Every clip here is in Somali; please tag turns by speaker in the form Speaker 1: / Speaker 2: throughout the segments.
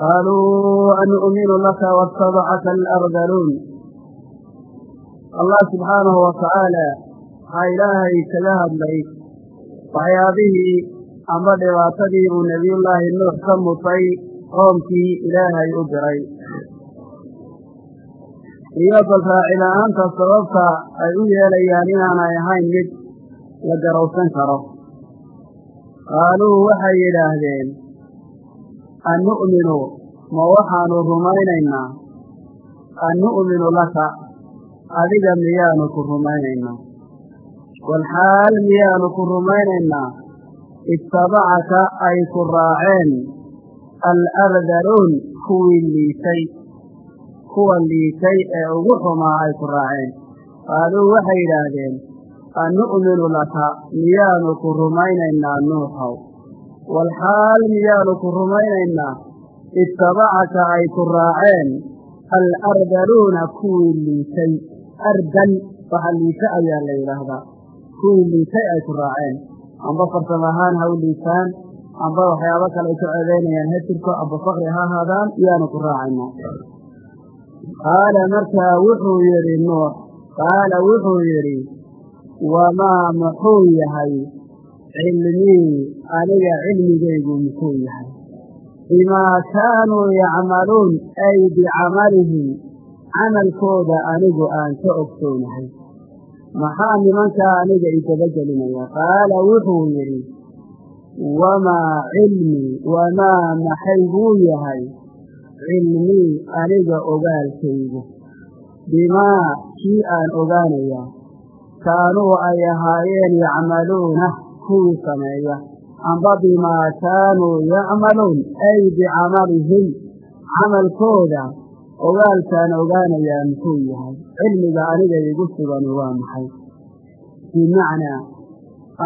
Speaker 1: qaaluu anu'minu laka watabacaka alardaluun allah subxaanahu watacaala waxaa ilaahay kaga hadlay waxyaabihii amba dhibaatadii uu nebiyullaahi nuux ka mutay qoomkii ilaahay u diray iyo balraaci la'aanta sababta ay u yeelayaan inaanay ahayn mid la garowsan karo qaaluu waxay yidhaahdeen annu'minu ma waxaanu rumaynaynaa annu'minu laka adiga miyaanu ku rumaynaynaa walxaal miyaanu ku rumaynaynaa ittabacaka ay ku raaceen alardaluun kuwii liitay kuwa liitay ee ugu xumaa ay ku raaceen qaaluu waxay yidhaahdeen annu'minu laka miyaanu ku rumaynaynaa nuuxow walxaal miyaanu ku rumaynaynaa ittabacaka ay ku raaceen alardaluuna kuwii liitay ardal waxa liita ayaa la yidhaahdaa kuwii liitay ay ku raaceen amba farsam ahaan ha u liitaan amba waxyaabo kale ay ku ceebeynayaan ha jirto amba fakri ha ahaadaan iyaanu ku raacayna qaala markaa wuxuu yidhi nuux qaala wuxuu yidhi wamaa muxuu yahay cilmii aniga cilmigaygu muxuu yahay? Bimaa kaanuu yacmaluun ay bicamalihim camalkooda anigu aan ka ogsoonahay maxaa nimankaa aniga idabagelinaya qaala wuxuu yidhi wamaa cilmii wamaa maxay buu yahay? Cilmii aniga ogaalkaygu. Bimaa kii aan ogaanayaa kaanuu ay ahaayeen yacmaluuna kuwii sameeya amba bimaa kaanuu yacmaluun ay bicamalihim camalkooda ogaalkaan ogaanayaa muxuu yahay. Cilmiga aniga igu sugan waa maxay? Bimacnaa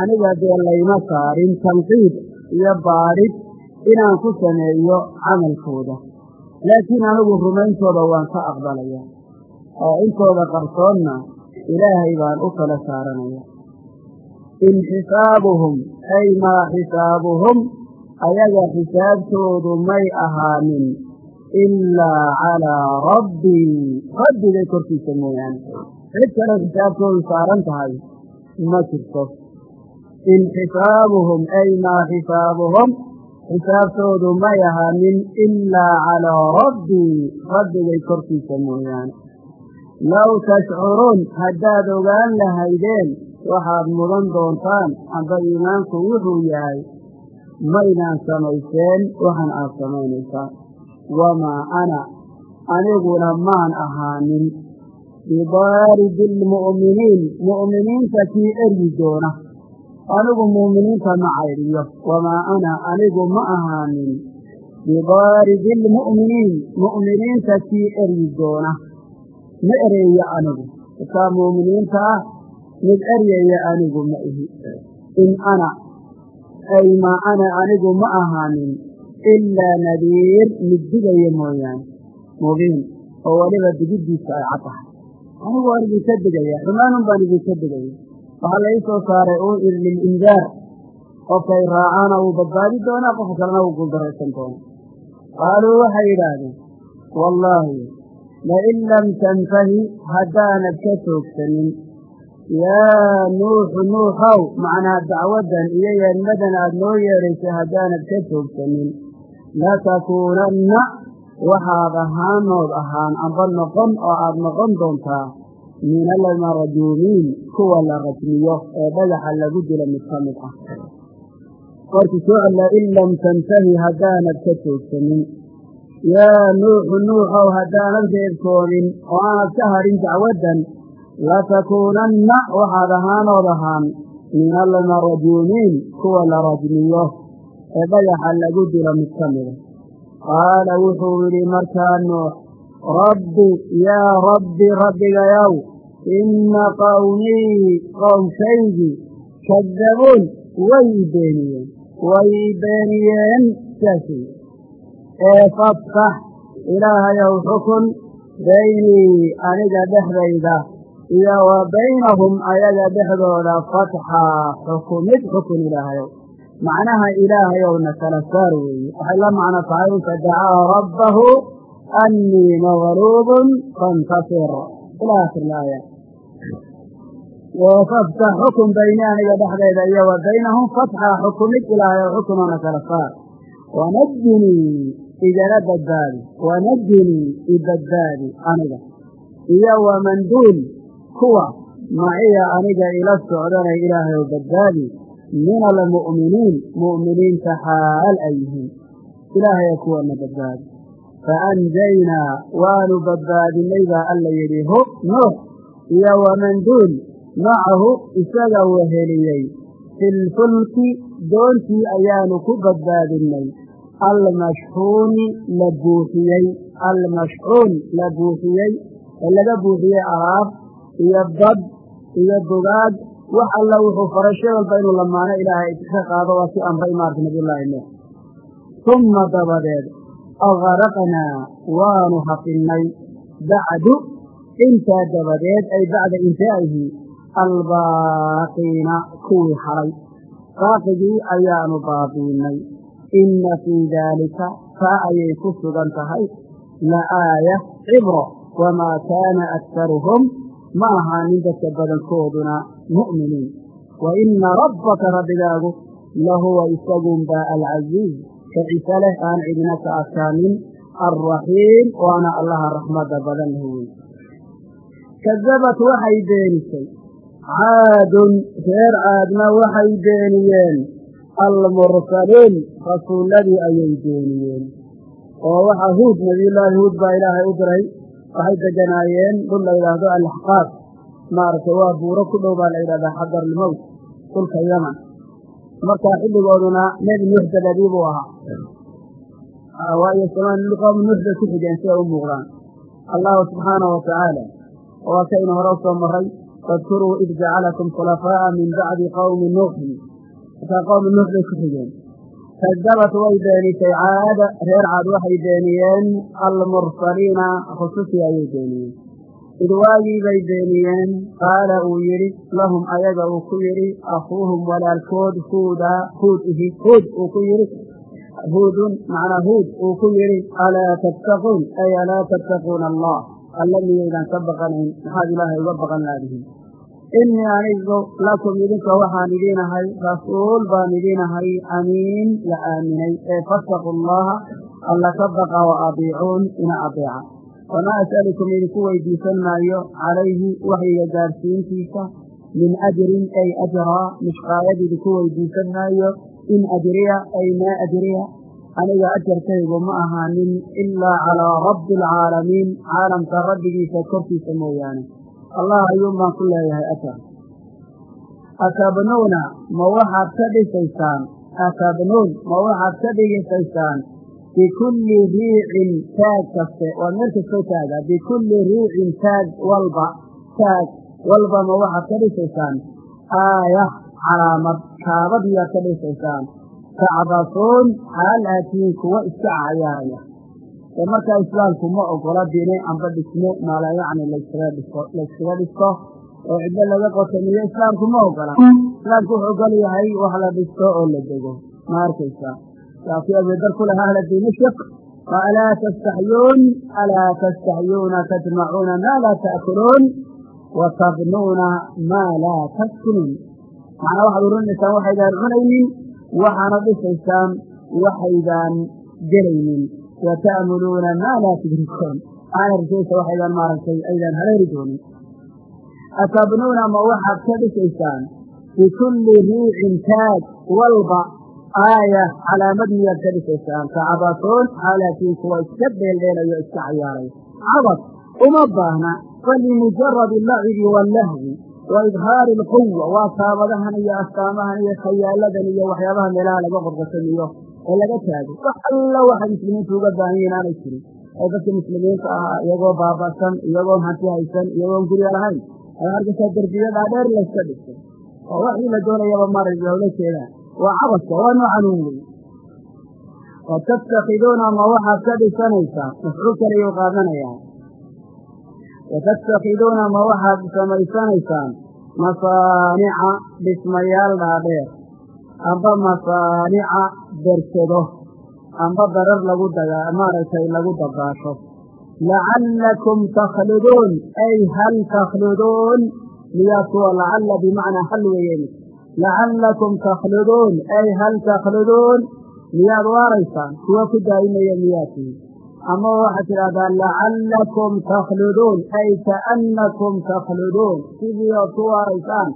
Speaker 1: aniga dee layma saarin tanqiid iyo baadhid inaan ku sameeyo camalkooda. Laakiin anigu rumayntooda waan ka aqbalaya. Oo intooda qarsoonna ilaahay baan u kala saaranaya in xisaabuhum ay maa xisaabuhum ayaga xisaabtoodu may ahaanin ilaa calaa rabbii rabbigay korkiisa mooyaane. Cid kale xisaabtoodu saaran tahay ma jirto. In xisaabuhum ay maa xisaabuhum xisaabtoodu may ahaanin ilaa calaa rabbii rabbigay korkiisa mooyaane. Low tashcuruun haddaad ogaan lahaydeen waxaad mudan doontaan amba iimaanku wuxuu yahay maydaan samayseen waxan aad samaynaysaan wamaa ana aniguna maan ahaanin. Bidaaridi almu'miniin mu'miniinta kii eryi doona. Anigu mu'miniinta ma caydhiyo wamaa ana anigu ma ahaanin. Bidaaridi almu'miniin mu'miniinta kii eryi doona. Ma ereeyo anigu. Markaa mu'miniinta ah mid eryaya anigu ma ihi. In ana ay maa ana anigu ma ahaanin ilaa nadiir mid digaya mooyaane mubiin oo weliba digiddiisa ay cad tahay. Anigu waan idinka digaya xumaanun baan idinka digaya waxaa la ii soo saaray uu iri lilindaar qofkay raacaana wuu badbaadi doonaa qofka kalena wuu guuldaraysan doonaa. Qaaluu waxay yidhaahdeen wallaahi lain lam tantahi haddaanad ka toogsanin yaa nuuxu nuuxow macnaa dacwaddan iyo yeedmadan aad noo yeedhaysay haddaanad ka toogsanin latakuunanna waxaad ahaanood ahaan amba noqon oo aad noqon doontaa min almarajuumiin kuwa la rajmiyo ee dhagaxa lagu dilo mid ka mid ah. Markii soo cellaa in lam tantahi haddaanad ka toogsanin yaa nuuxu nuuxow haddaanad reebtoomin oo aanad ka hadhin dacwaddan latakuunanna waxaad ahaanood ahaan min almarajuumiin kuwa la rajmiyo ee dhagaxa lagu dilo mid ka mida qaala wuxuu yidhi markaa nuux rabbi yaa rabbi rabbigayow inna qawmii qowmkaygii kadabuun way i beeniyeen way i beeniyeen saasay ee faftax ilaahayow xukun baynii aniga dhexdayda iyo wa baynahum ayaga dhexdooda fatxaa xukumid xukun ilaahayow. Macnaha ilaahayowna kala saar weeye waxay la macno tahay fadacaa rabbahu annii magluubun fantasir ila akhir laaya wafaftax xukun bayni aniga dhexdeeda iyo wa baynahum fatxa xukumid ilaahay oo xukunana kala saar. Wanajinii igala badbaadi. Wanajinii ibadbaadi aniga. Iyo wamanduul kuwa maciya aniga ila socdana ilaahay badbaadi min almu'miniin mu'miniinta xaal ay yihiin. Ilaahaya kuwana badbaadi. Faanjaynaa waanu badbaadinay baa alla yidhi hu nuux iyo wamanduul macahu isaga weheliyey fi lfulki doontii ayaanu ku badbaadinnay. Almashxuuni la buuxiyey almashxuun la buuxiyey ee laga buuxiyey alaab iyo dad iyo dugaag wax alla wuxuu faray shay walba inuu lamaano ilaahay ka qaado waa si amray maarka nabiyullaahi nuux. Humma dabadeed agraqnaa waanu hafinnay bacdu intaa dabadeed ay bacda intaa'ihi albaaqiina kuwii haray baaqigii ayaanu baabiinay inna fii daalika taa ayay ku sugan tahay. La aaya cibro wamaa kaana aktaruhum ma ahaanin dadka badankooduna mu'miniin wa inna rabbaka rabbigaagu lahuwa isagunbaa alcasiiz ka cise leh aan cidina ka adkaanin alraxiim waana allaha raxmadda badan leh wey kadabat waxay beenisay. Caadun reer caadna waxay beeniyeen. Almursaliin rasuulladii ayay beeniyeen. Oo waxaa huud nabiyullaahi huud baa ilaahay u diray waxay deganaayeen dhul la yidhaahdo alaxqaaf maaragtay waa buuro ku dhow baa la yidhahdaa xadarlmowt dhulka yaman. Markaa xilligooduna nebi nuux dabadii buu ahaa. Waayo qowm nuux bay ku xigeen si ay u muuqdaan. Allahu subxaanahu watacaala waa kaynu hore u soo maray wadkuruu id jacalakum khulafaa'a min bacdi qowmi nuuxin. Markaa qowmi nuux bay ku xigeen kadabat way beenisay caada reer caad waxay beeniyeen almursaliina rususii ayay beeniyeen id waagii bay beeniyeen qaala uu yidhi lahum ayaga uu ku yidhi akhuuhum walaalkood huuda huud ihi huud uu ku yidhi huudun macnaa huud uu ku yidhi alaa tattaquun ay alaa tattaquuna allah alla miyaydaan ka baqanayn maxaad ilaahay uga baqan laadihin innii anigu lakum idinka waxaan idiinahay rasuul baan idiinahay amiin la aaminay ee fattaqu allaha alla ka baqa wa adiicuun ina adeeca wamaa as'alukum idinku weydiisan maayo calayhi waxyiga gaarsiintiisa min ajrin ay ajraa mishqaayad idinku weydiisan maayo in ajriya ay maa ajriya aniga ajarkaygu ma ahaanin ilaa calaa rabbi alcaalamiin caalamka rabbigiisa korkiisa mooyaane allah ayuun baan ku leeyahay ajar atabnuuna ma waxaad ka dhisaysaan? Atabnuun ma waxaad ka dhigisaysaan bikulli riicin taag kaste waa meel kastoo taaga bikulli riicin taag walba. Taag walba ma waxaad ka dhisaysaan? Aaya calaamad. Kaabad miyaad ka dhisaysaan? Tacbasuun xaal aatiin kuwa iska cayaaraya ee markaa islaamku ma ogola bine amba dhismo maala yacni layskaga dhisto layskaga dhisto oo cidlo laga qotamiyo islaamku ma ogola. Islaamku wuxuu ogol yahay wax la dhisto oo la dego. Ma arkaysa? Saakii abidar ku lahaa ahla dimashq alaa tastaxyuun alaa tastaxyuuna tajmacuuna maa laa ta'kuluun wa tabnuuna maa laa taskunuun. Macnaa waxaad urinaysaan waxaydaan cunaynin waxaana dhisaysaan waxaydaan gelaynin wa ta'muluuna maa laa tudrikuun waxaana risaysa waxaydaan maaragtay aydaan haleeri doonin atabnuuna ma waxaad ka dhisaysaan bikulli riicin taag walba aaya calaamad miyaad ka dhisaysaan kacabatoon xaalaatiin kuwa iska dheeldheelayo iska cayaaray cabad uma baahna falimujaradi lacibi wallahwi wa idhaari alquwa waa taabadahan iyo astaamahan iyo khayaaladan iyo waxyaabaha meelaha laga qorqasamiyo ee laga taago. Wax alla waxay muslimiintu uga baahan yihiin aanay jirin. Oo dadka muslimiinta ahaa iyagoo baaba'san iyagoon hanti haysan iyagoon gurya lahayn ay arkaysaa derbiyo dhaadheer layska dhisto oo waxii la doonayaba maray loola jeedaan waa cabaska waa noocanuun wey wa ma waxaad ka dhisanaysaa mafcuul kalayuu qaadanayaa. Watattakhiduuna ma waxaad samaysanaysaan masaanica dhismayaal dhaadheer. Amba masaanica berkado amba darar lagu maaragtay lagu dabaasho lacallakum takhluduun ay hal takhluduun miyaa kuwa lacalla bimacnaa hal weeyeen. Lacallakum takhluduun ay hal takhluduun miyaad waaraysaan kuwa ku daa'imaya miyaa tihi. Ama waxaad tidhahdaa lacallakum takhluduun ay kaannakum takhluduun sidii ood ku waaraysaan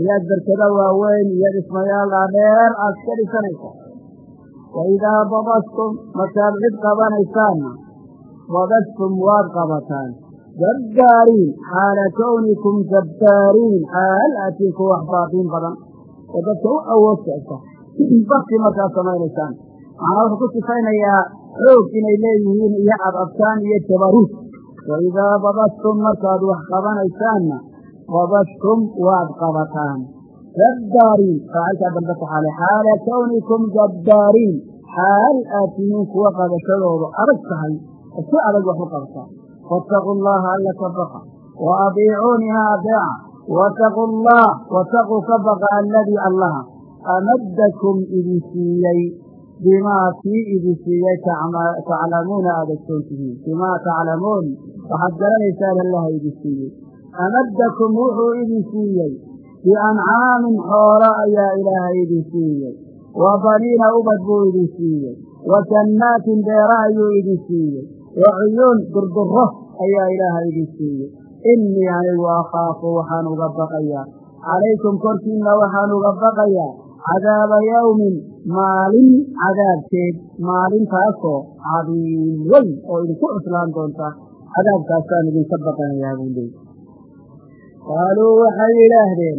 Speaker 1: miyaad berkado waaweyn iyo dhismayaal dhaadheer aad ka dhisanaysaa wa idaa badastum markaad cid qabanaysaanna badastum waad qabataan jabbaariin xaala kownikum jabbaariin xaal aatiin ku wax baaqiin badan oo dadka u awood socta bakti markaad samaynaysaan macnaa wuxuu ku sifaynayaa xoog inay leeyihiin iyo cadabtaan iyo jabaruud wa idaa badastum markaad wax qabanaysaanna badastum waad qabataan jabbaariin faacilkaa dambe ku xaale xaala kownikum jabbaariin xaal aad tihiin kuwa qabashadoodu adag tahay oo si adag wax u qabtaa waataquu allaha alla ka baqa wa adiicuuniha adeeca waataquu allah wataquu ka baqa alladii allaha amaddakum idin siiyey bimaa kii idin siiyey taclamuuna aada ogsoon tihiin bimaa taclamuun waxaad garanaysaan allaha idin siiyey amaddakum wuxuu idin siiyey biancaamin xoolo ayaa ilaahay idin siiyey. Wa baniina ubad buu idin siiyey. Wa jannaatin beera ayuu idin siiyey. Wa cuyuun durduro ayaa ilaahay idin siiyey. Innii anigu akhaafu waxaan uga baqayaa. Calaykum korkiinna waxaan uga baqayaa. Cadaaba yawmin maalin cadaabkeed maalintaasoo cadiim weyn oo idinku cuslaan doonta. Cadaabkaasaan idinka baqanayaa buu leey qaaluu waxay yidhaahdeen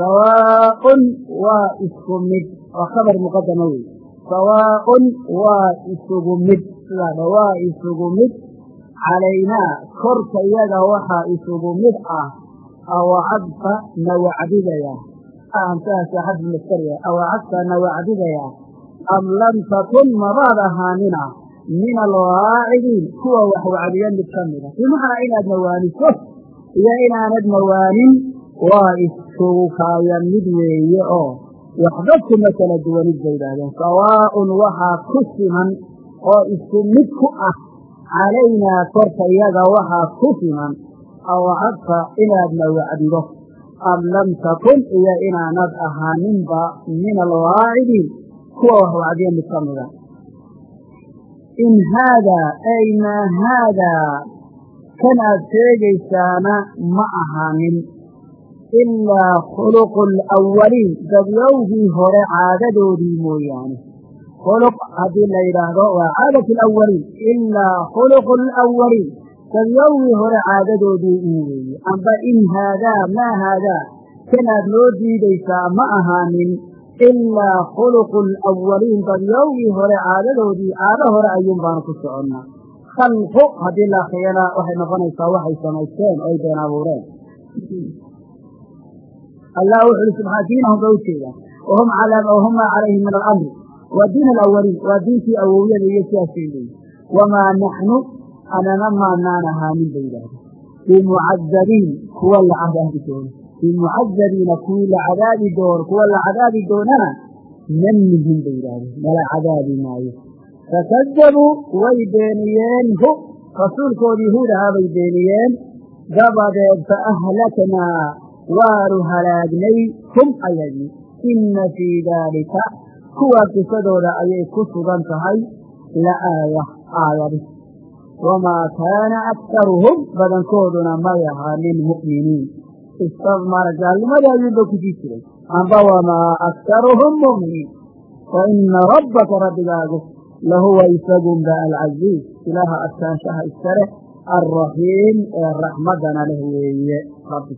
Speaker 1: sawaaun waa isku mid waa khabar muqadama wey sawaaun waa isugu mid sidaadha waa isugu mid calaynaa korka iyaga waxaa isugu mid ah awacadta na wacdidaya amsaasa xadfu maskariya awacadta na wacdidaya am lam takun mabaad ahaanina min alwaacidiin kuwa wax wacdiya mid ka mida bimacnaa inaad nawaaniso iyo inaanad nawaanin waa isugu kaaya mid weeye oo waxba kuma kala duwanid bay yidhaahdeen. Sawaaun waxaa ku siman oo isku mid ku ah calaynaa korka iyaga waxaa ku siman awcadta inaadna wacdido am lam takun iyo inaanad ahaaninba min alwaacidiin kuwa wax wacdiya mid ka mida in haadaa ay maa haadaa kan aad sheegaysaana ma ahaanin ilaa khuluqu alawaliin dadyowgii hore caadadoodii mooyaane khuluq haddii la yidhaahdo waa caadatu alawaliin ilaa khuluqu alawaliin dadyowgii hore caadadoodii in weeye amba in haadaa maa haadaa kanaad noo diidaysaa ma ahaanin ilaa khuluqu alawaliin dadyowgii hore caadadoodii caado hore ayuun baanu ku soconnaa khalqu haddii la akriyana waxay noqonaysaa waxay samaysteen oy been abuureen allah wuxu uhi subxaa diinahum ba u jeedaa wahum wahumaa calayhim min alamri. Waa diin alawaliin waa diintii awowyada iyo sidaasay leeyihiin wamaa naxnu anana maanaan ahaanin bay yidhaahda bimucadabiin kuwa la cadaabi doono bimucadabiina kuwii la cadaabi doono kuwa la cadaabi doonana man nihin bay yidhaahdeen nala cadaabi maayo. Fakadabuu way beeniyeen hu. Rasuulkoodii huud ahaa bay beeniyeen. Dabadeed fa ahlaknaa waanu halaagnay hum ayagii. Inna fii daalika kuwaa qisadooda ayay ku sugan tahay la aaya aayadi. Wamaa kaana aktaruhum badankooduna may ahaanin mu'miniin. Istamara gaalnimadii ayuunba ku sii jiray. Amba wamaa aktaruhum mu'miniin. Wa rabbaka rabbigaagu lahuwa isagunba alcaziiz ilaaha adkaanshaha iska leh alraxiim ee raxmadana leh weeye rabbi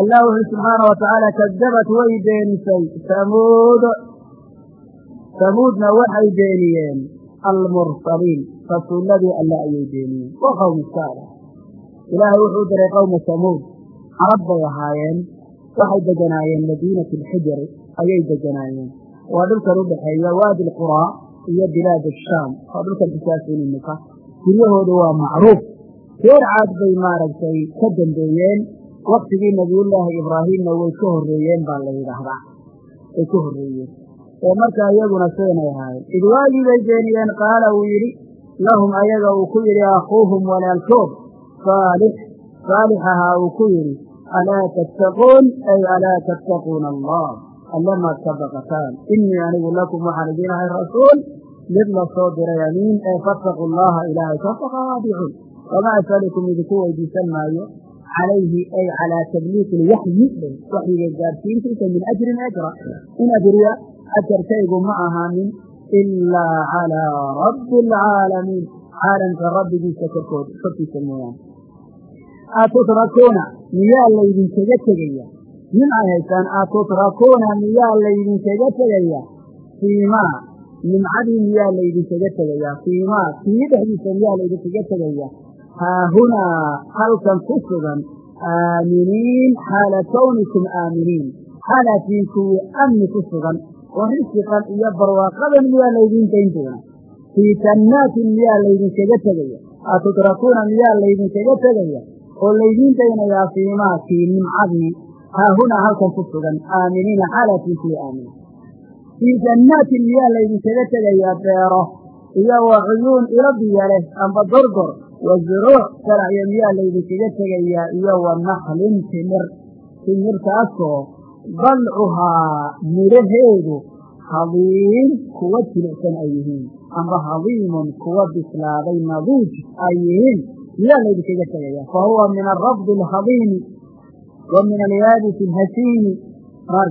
Speaker 1: allah wuxuu subxaana wa tacaala kadabat way beenisay samuud samuudna waxay beeniyeen almursaliin rasuuladii alle ayay beeniyeen waa qowmi saala ilaahay wuxuu diray qowma samuud carab bay ahaayeen waxay deganaayeen madiinati alxijri ayay deganaayeen waa dhulkan u dhexeeya waadi alquraa iyo bilaad ashaam waa dhulkan xisaasin imika guryahoodu waa macruuf reer caad bay maaragtay ka dambeeyeen waktigii nabiyullaahi ibraahiimna way ka horreeyeen baa la yidhaahdaa. Ay ku horreeyeen. Ee markaa iyaguna sidanay ahaayeen. Id waagii bay beeniyeen qaala uu yidhi lahum ayaga uu ku yidhi akhuuhum walaalkood saalix saalix ahaa uu ku yidhi alaa tattaquun ay alaa tattaquuna allah alle maad ka baqataan innii anigu lakum waxaan idiin ahay rasuul mid la soo diray amiin ee fattaquu allaha ilaahay ka baqa waadicuun wamaa asalukum idinku weydiisan maayo calayhi ay calaa tabliiqi ilwaxyi waxyiga gaadhsiintiisa min ajrin ajra in ajriya ajarkaygu ma ahaanin ilaa calaa rabbi alcaalamiin caalamka rabbigiisa korkood korkiisa mooyaane atutrakuuna miyaa laydinkaga tegaya nin ay haysaan atutrakuuna miyaa laydinkaga tegaya fiimaa nimcadii miyaa laydinkaga tegayaa fiimaa kii dhexdiisa miyaa laydinkaga tegaya haahunaa halkan ku sugan aaminiin xaala kawnikum aaminiin xaalatiin kuwii amni ku sugan oo risiqan iyo barwaaqadan miyaa laydiin dayn doona fii jannaatin miyaa laydinkaga tegaya atutrakuuna miyaa laydinkaga tegaya oo laydiin daynayaa fiimaa kii nimcadii haahunaa halkan ku sugan aaminiina xaalatiin kuwii aaminiin fii jannaatin miyaa laydinkaga tegayaa beero iyo wa cuyuun ilo biyo amba gorgor wa zuruuc saracyo miyaa laydinkaga tegayaa iyo wa naklin timir timirtaasoo dalcuhaa midhaheedu hadiim kuwa jilicsan ay yihiin amba hadiimun kuwa bislaaday nadiij ay yihiin miyaa laydinkaga tegayaa fa huwa min arafdi alhadiimi wa min alyaabisi alhasiimi ma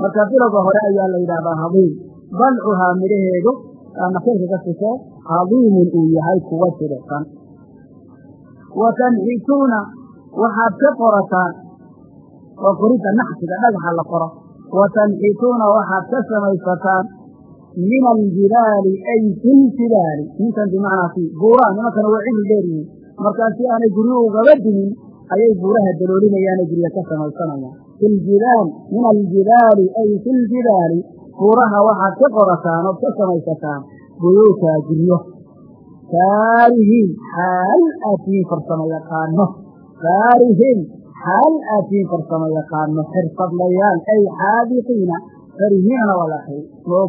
Speaker 1: marka bilowga hore ayaa la yidhahdaa hadiim dalcuhaa midhaheedu nakirka ka sisee hadiimun uu yahay kuwa jilicsan wa tanxituuna waxaad ka qorataan oo qoridda naxsiga dhagaxa la qoro wa tanxituuna waxaad ka samaysataan min aljibaali ay filjibaali ninkan bimacnaa fi buuraha nimankana waa cilmi dheeryihin markaa si aanay guryuhu ugaba dimin ayay buuraha daloolinayaan gurya ka samaysanayaan filjibaal min aljibaali ay filjibaali buuraha waxaad ka qorataan ood ka samaysataan buyuuta guryo faarihiin xaal aatiin farsamo yaqaano. Faarihiin xaal aatiin farsamo yaqaano. Xirfadlayaal ay xaabiqiina farihiinana waa la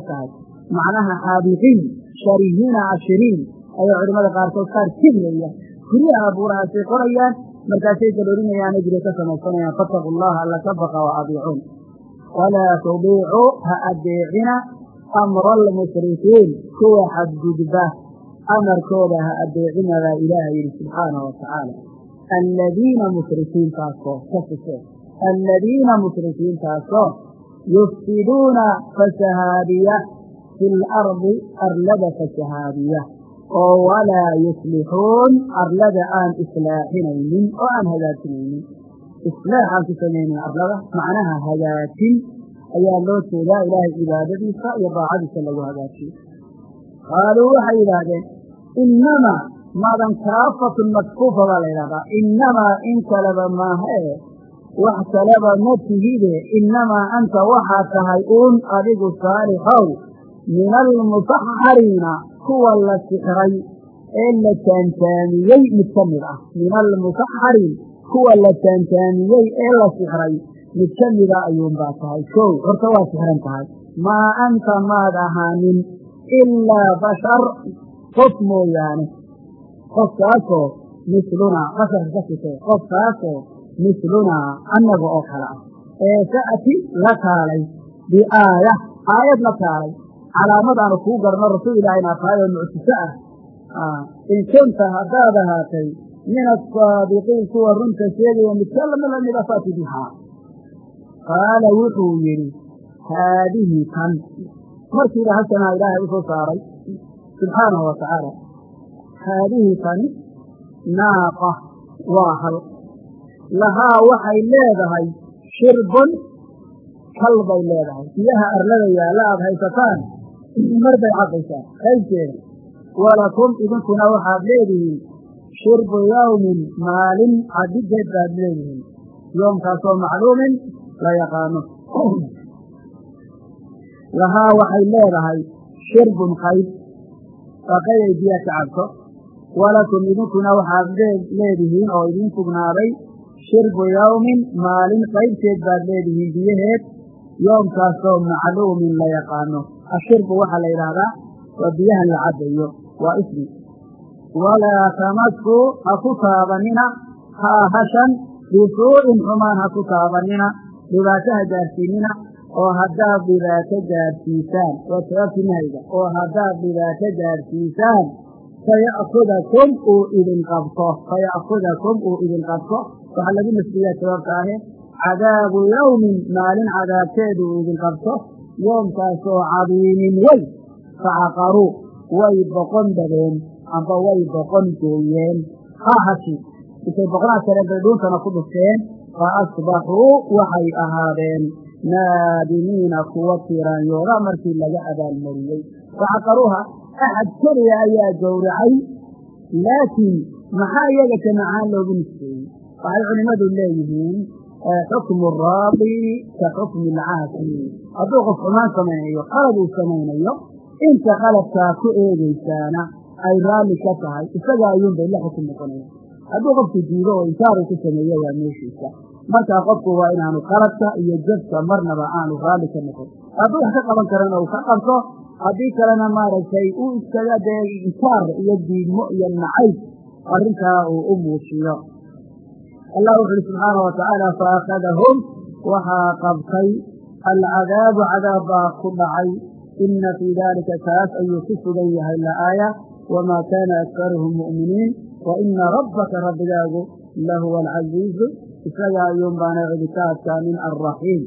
Speaker 1: tahay macnaha xaabiqiin sharihiina cashiriin. Ayaa culimmada qaarkood qaar kibnaya guryaha buurahaasay qorayaan markaasay daloolinayaan guryo ka samaysanayaan. Fattaqu allaha alla ka baqa wa adiicuun walaa tudiicuu ha adeecina amra almushrikiin kuwa xadgudba amarkooda ha adeecinadaa ilaaha yidhi subxaanahu watacaala alladiina mushrikiintaasoo ka sisee alladiina mushrikiintaasoo yufsiduuna fasahaadiya fi lardi arlada fasahaadiya oo walaa yuslixuun arlada aan islaaxinaynin oo aan hagaajinaynin islaax aan ku samaynin arlada macnaha hagaajin ayaa loo jeedaa ilaahay cibaadadiisa iyo daacadiisa lagu hagaajiyo. Qaaluu waxay yidhaahdeen innamaa maadan kaafatun makfuufa baa la yidhahdaa innamaa in kaleba maahee wax kaleba ma tihide innamaa anta waxaad tahay uun adigu saalixow min almusaxariina kuwa la sixray ee la jaanjaamiyey mid ka mid ah min almusaxariin kuwa la jaanjaamiyey ee la sixray mid ka mida ayuunbaa tahay kow horta waa sixran tahay maa anta maad ahaanin ilaa bashar qof mooyaane qofkaasoo mislunaa basharka ka sitee qofkaasoo mislunaa annaga oo kale ah. Ee ta'ti la kaalay biaaya aayad la kaalay calaamadaanu kuu garno rasuul ilaah inaad tahay oo mucjiso ah. In kunta haddaad ahaatay min asaadiqiin kuwa runta sheegaya midkalama lamida faati bihaa. Qaala wuxuu yidhi haadihi tan. Markiiba halkanaa ilaahay u soo saaray subxaanahu wa tacaala haadihi tani naaqa waa hal lahaa waxay leedahay shirbun kal bay leedahay biyaha arlada yaalla aada haysataan mar bay cabaysaa qaybteeda walakum idinkuna waxaad leedihiin shirbu yawmin maalin cadideed baad leedihiin yoomkaasoo macluumin la yaqaano lahaa waxay leedahay shirbun qayb waa qayb ay biyaha ka cabto. Walakum idinkuna waxaad leedihiin oo idiin sugnaaday shirbu yawmin maalin qaybteed baad leedihiin biyaheed yoomkaasoo macluumin la yaqaano. Ashirbu waxaa la yidhaahdaa waa biyahan la cabayo waa ismi. Walaa tamasku ha ku taabanina haa hashan bisuu'in xumaan ha ku taabanina dhibaato ha gaarsiinina oo haddaad dhibaato gaadhsiisaan waa sababtii nahayga oo haddaad dhibaato gaadhsiisaan faya'kudakum uu idin qabto faya'kudakum uu idin qabto. Waxaa lagu nasbiyaa sababta ahe cadaabu yowmin maalin cadaabteedu uu idin qabto. Yoomkaasoo cadiimin wey facaqaruu way boqon dadeen amba way boqon gooyeen. Haa hashi intay boqonaad kareen bay dhuuntana ku dhufteen fa asbaxuu waxay ahaadeen naadimiina kuwa tiraanyooda markii laga abaalmariyey. Facaqaruuha axad keliya ayaa gowracay laakiin maxaa iyaga jamacaan loogu nisbeeyey? Waxay culimmadu leeyihiin xukmu raabi ka xukmi alcaasi hadduu qof xumaan samaynayo qalad uu samaynayo inta qaladkaa ku eegaysaana ay raalli ka tahay isaga ayuunbay la xukum noqonaya hadduu qofku diido oo inkaaru ku sameeyo waa meeshiisa markaa qofku waa inaanu qaladka iyo jabka marnaba aanu raalli ka noqon. Hadduu wax ka qaban karana uu ka qabto haddii kalena maaragtay uu iskaga dee inkaar iyo diidmo iyo nacayb arrintaa uu u muujiyo. Allah wuxu uhi subxaana wa tacaala fa akhadahum waxaa qabtay alcadaabu cadaab baa ku dhacay. Ina fii daalika kaas ayuu ku sugan yahay la'aaya wamaa kaana aktaruhum mu'miniin wa ina rabbaka rabbigaagu lahuwa alcaziizu isaga ayuun baana ciditaadka min alraxiim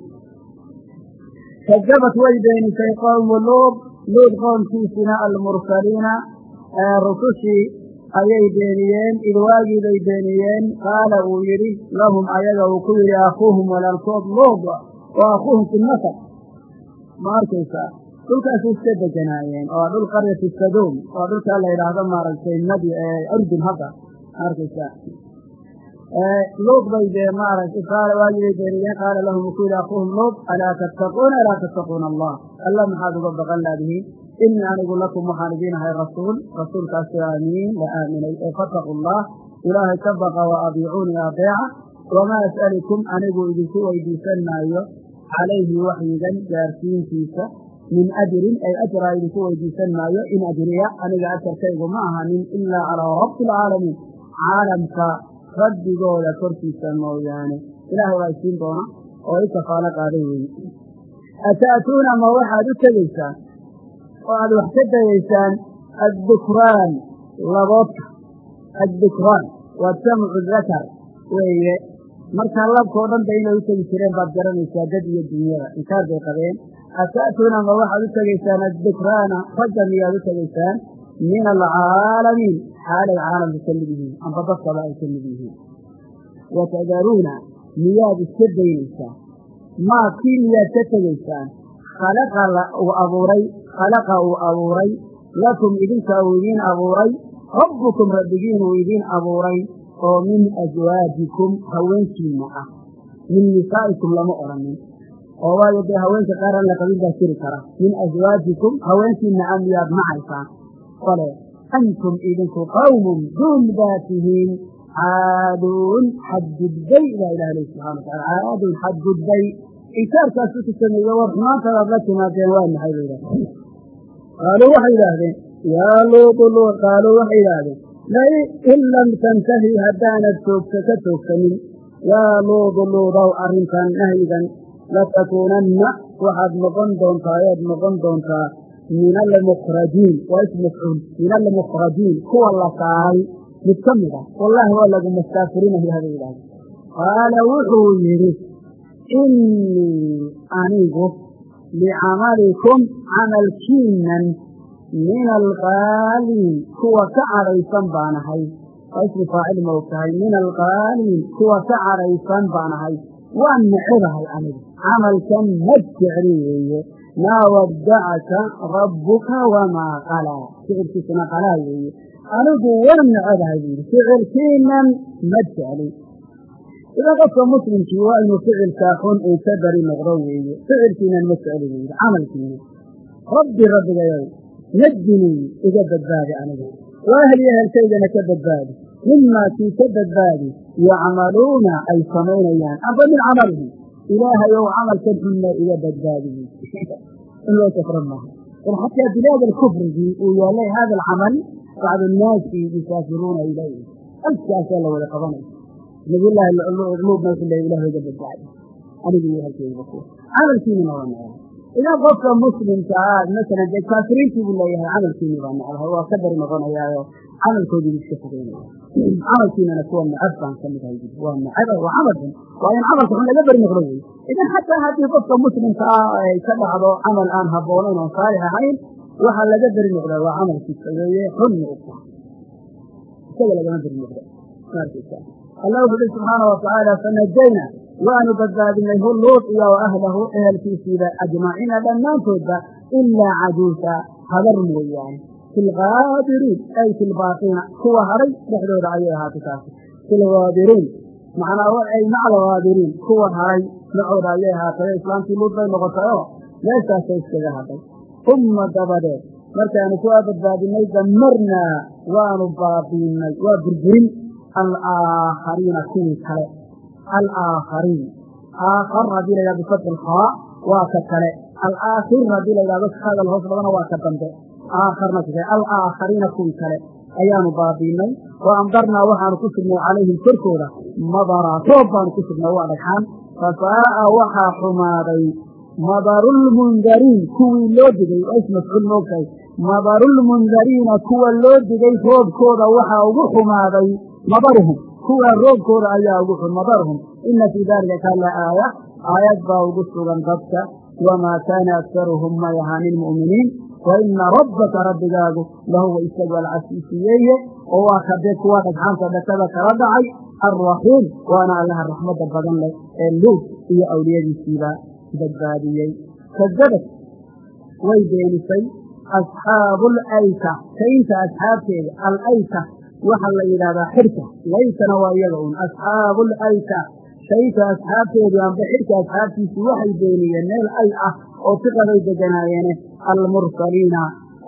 Speaker 1: kadabat way beenisay qowmu luud luud qoomkiisina almursaliina rusushii ayay beeniyeen id waagiibay beeniyeen qaala uu yidhi lahum ayaga uu ku yidhi akhuuhum walaalkood luud wa akhuuhum fi nasab ma arkaysaa dhulkaasay iska deganaayeen oo dhul qaryati sadoom oo dhulkaa la yidhaahdo maaragtay nadi urdun hadda ma arkaysaa luud bay dee maaragtay qaala waagibay beeniyeen qaala lahum uu ku yidhi akhuuhum luud alaa tattaquuna alaa tattaquuna allah. Alla maxaad uga baqan laadihiin inii anigu lakum waxaan idiin ahay rasuul rasuulkaasoo aamiin la aaminay ee fataqu allah ilaahay ka baqa wa adiicuunii adeeca wamaa as'alukum anigu idinku weydiisan maayo calayhi waxyigan gaarsiintiisa min ajrin ay ajraa idinku weydiisan maayo in ajriya aniga ajarkaygu ma ahanin ilaa calaa rabbi alcaalamiin caalamka rabbigooda korkiisa mooyaane. Ilaahay waa isiin doona oo i kafaalo qaaday weeye ata'tuuna ma waxaad u tegaysaan? Oo aad wax ka dayaysaan? Addukraan laboodka. Addukraan waa jamcu dakar weeye. Markaa labkao dhan ba inay u tegi jireen baad garanaysaa dad iyo dunyada. Inkaar bay qabeen. Ata'tuuna ma waxaad u tegaysaan? Addukraana ragga miyaad u tegaysaan min alcaalamiin xaalay caalamka ka mid yihiin amba dadkaba ay ka mid yihiin watadaruuna miyaad iska daynaysaa maa kii miyaad ka tegaysaan khalaqa uu abuuray khalaqa uu abuuray lakum idinka uu idiin abuuray rabbukum rabbigiin uu idiin abuuray oo min aswaajikum haweenkiinna ah min nisaa'ikum lama odhanin oo waayo dee haweenka qaar la qabin jiri kara min aswaajikum haweenkiinna ah miyaad macaysaan kole antum idinku qawmun duun baa tihiin caaduun xadgudbay baa ilah leh subxana watacala caaduun xadgudbay inkaarkaasu ku sameeye war xumaantadaad la timaadeen waa maxay ba yidhahdeen qaaluu waxay yidhaahdeen yaa luudu luud qaaluu waxay yidhaahdeen lain lam tantahi haddaanad toogsa ka toogsanin yaa luudu luudow arrintan nahyigan latakuunanna waxaad noqon doontaa ayaad noqon doontaa min almukhrajiin waa ism min almukhrajiin kuwa la saaray mid ka mid ah wallaahi waa lagu mastaafirinayo haba yidhahde qaala wuxuu yidhi innii anigu licamalikum camalkiinan min alqaaliin kuwa ka cadhaysan baan ahay waa ismi faacil ma og tahay min alqaaliin kuwa ka cadhaysan baan ahay waan necebahay anigu camalkan ma jecli weeye maa waddacaka rabbuka wamaa qalaa ficilkiisuna qalaa weeye anigu waan necebahay buu yidhi ficilkiinan ma jecli idan qofka muslimkii waa inuu ficilkaa xun uu ka bari noqdo weeye ficilkiinan ma jecli yidhi camalkiina rabbi rabbigayow najinii iga badbaadi aniga wa ahli ehelkaygana ka badbaadi mimaa kii ka badbaadi yacmaluuna ay samaynayaan amba min camalihim ilaahay ow camalkan xunna iga badbaadiyey in loo safro maaha bal xataa bilaad alkufrigii uu yaalay hada alcamal bacdu annaasi yusaafiruuna ilayh halkaasaa la wada qabanaya nabiyullaahi luudna wuxuu leeya ilah iga badbaadi anigu iyo halkeyga ku camalkiinina waa necba idan qofka muslimka ah masalan dee kaafiriintii buu leeyahay camalkiini baa necbahay waa ka dari noqonayaayo camalkoodii iska fogeynaya camalkiinana kuwa necab baan ka mid ahay. Waa necaba waa camal xun waa in camalka xun laga beri noqdo wey idan xataa haddii qofka muslimka ah ay ka dhacdo camal aan habboonayn oon saalix ahayn waxa laga beri noqdaa waa camalkiisa weeye u tahay isaga lagama beri noqdo allah wuxu uhi subxaana watacaala fanajayna waanu badbaadinay hu luud iyo wa ahlahu ehelkiisiiba ajmaciina cajuusa habar mooyaane fi lgaabiriin ay fi lbaaqiina kuwa haray dhexdooda ayay ahaatay taasi. Fi lgaabiriin macnaa ay maca algaabiriin kuwa haray macooda ayay ahaatay. Islaamkii luud bay noqotay oo meeshaasay iskaga hadhay umma dabadeed. Markaanu kuwaa badbaadinay damarnaa waanu baabiinay waa burburin alaakhariina kuwii kale. Alaakhariin. Aakhar haddii la yhahdo bifatxi ilkhaa waa ka kale. Alaakhir haddii la yidhahdo hadal hoos badana waa ka dambe aakharna kake alaakhariina kuwii kale ayaanu baabiinay wa amdarnaa waxaanu ku sugnay calayhim korkooda madara roob baanu ku sugnay waa dhagxaan fasaa'a waxaa xumaaday madarulmundariin kuwii loo digay waa ismafcuul moogtahay madarulmundariina kuwa loo digay roobkooda waxaa ugu xumaaday madaruhum kuwa roobkooda ayaa ugu xun madaruhum ina fii daalika kaala aaya aayad baa ugu sugan dadka wamaa kaana aktaruhum may ahaanin mu'miniin wa ina rabbaka rabbigaagu lahuwa isagu alcasiisiyeeye oo waa kadee kuwa dhagxaanta dhakada kala dhacay alraxiim waana allaha raxmadda badan leh ee luud iyo awliyadiisiiba badbaadiyey kadabad way beenisay asxaabu alayka kaynta asxaabteeda alayka waxaa la yidhahdaa xirka laykana waa iyaga un asxaabu alayka shayka asxaabteedii amba xirka asxaabtiisii waxay beeniyeen meel ay ah oo siqaday deganaayeene almursaliina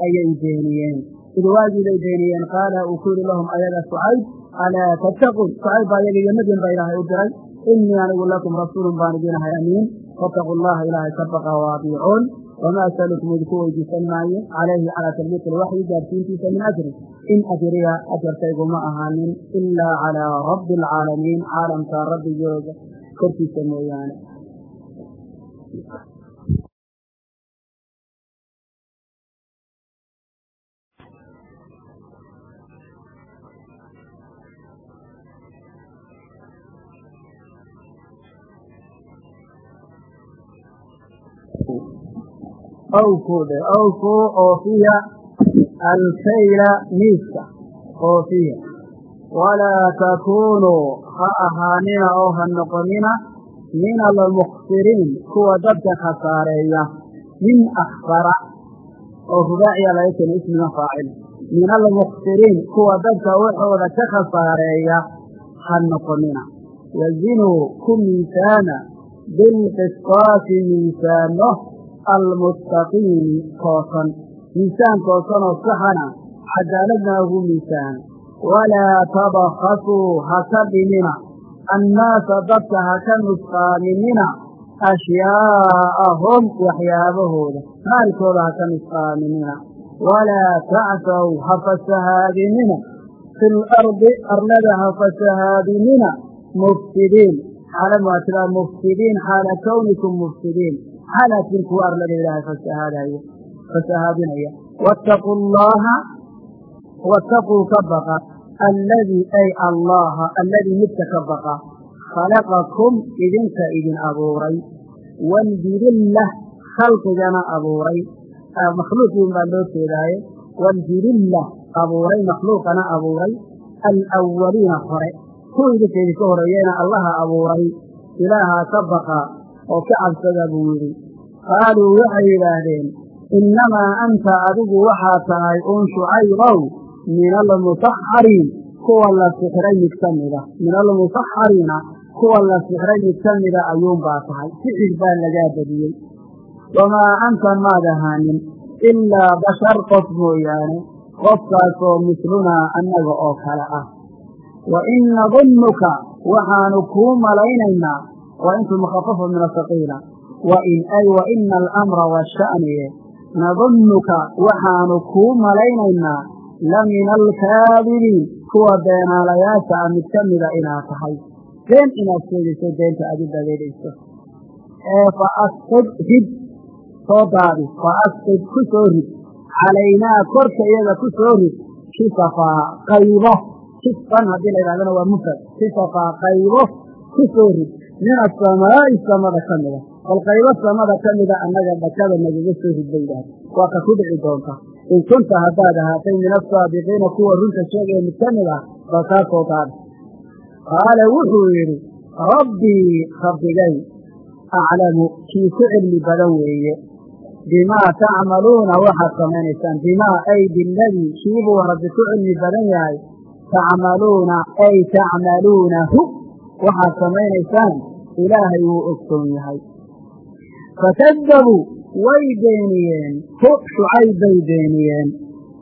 Speaker 1: ayay beeniyeen. Id waagiibay beeniyeen qaala uu ku yidhi lahum ayaga sucayb alaa tattaquun sucayb baa iyaga iyo madyan baa ilaahay u diray inii anigu lakum rasuulun baan idin ahay amiin. Fattaquu allaha ilaahay ka baqa waadiicuun wamaa asalukum idinku weydiisan maayo calayhi calaa talbiiqi ilwaxyi gaarsiintiisa min ajri. In ajriya ajarkaygu ma ahaanin ilaa calaa rabbi alcaalamiin caalamka rabbigooda. Korkiisa mooyaane awfude awfuu oofiya alkayla miiska oofiya walaa takuunuu ha ahaanina oo ha noqonina min almukhsiriin kuwa dadka khasaareeya min akhsara oo rubaaciya laga keena ismiga faacil. Min almukhsiriin kuwa dadka waxooda ka khasaareeya ha noqonina. Wazinuu ku miisaana bilqisaasi miisaano almustaqiimi toosan miisaan toosanoo saxana cadaaladna ugu miisaana walaa tabakasuu ha ka dhimina annaasa dadka ha ka nusqaaminina ashyaa'ahum waxyaabahooda maalkooda ha ka nusqaaminina walaa tacsaw ha fasahaadinina fi lardi arlada ha fasahaadinina mufsidiin xaala muatidaa mufsidiin xaala kawnikum mufsidiin xaalaadkin kuwa arlada ilaahay fasahaadinaya waataquu allaha waataquu ka baqa alladii ay allaha alladii midka ka baqa khalaqakum idinka idin abuuray waljibilla khalqigana abuuray makhluuqiin baa loo jeedaaye waljibilla abuuray makhluuqana abuuray alawaliina hore kuwa idinka idinka horeeyena allaha abuuray ilaahaa ka baqa oo ka cabsada buu yidhi. Qaaluu waxay yidhaahdeen innamaa anta adigu waxaa tahay uun shucaybow min almusaxariin kuwa la sixray mid ka mida min almusaxariina kuwa la sixray mid ka mida ayuunbaa tahay. Sixir baa lagaa badiyey. Wamaa anta maad ahaanin ilaa bashar qof mooyaane qofkaasoo mislunaa annaga oo kale ah. Wa in nadunnuka waxaanu kuu malaynaynaa waa intuu mukhafafu min asaqiila wain ay wa ina alamra washa'niye nadunnuka waxaanu kuu malaynaynaa la mina alkaadibiin kuwa beenaalayaasha a mid ka mida inaad tahay been inaad sheegayso beenta aad u dageedhayso ee fa asqid rid soo daadi fa asqid ku soo rid calaynaa korka iyaga ku soo rid kisafaa qaybo kisfan haddii la waa mufrad kisafaa qaybo ku soo rid min asamaa'i samada ka mida bal qaybo samada ka mida annaga dhakada nagaga soo rid bay yidhahda waa ka ku dhici doonta. In kunta haddaad ahaatay min asaadiqiina kuwa runta sheegaya mid ka mid ah bal kaa soo daadi qaala wuxuu yidhi rabbii rabbigay aclamu kii ku cilmi badan weeye. Bimaa tacmaluuna waxaad samaynaysaan. Bimaa ay biladii kiibuu rabbi ku cilmi badan yahay. Tacmaluuna ay tacmaluunahu waxaad samaynaysaan ilaahay wuu ogsoon yahay. Fakadabuu way beeniyeen. Hu shucayb bay beeniyeen.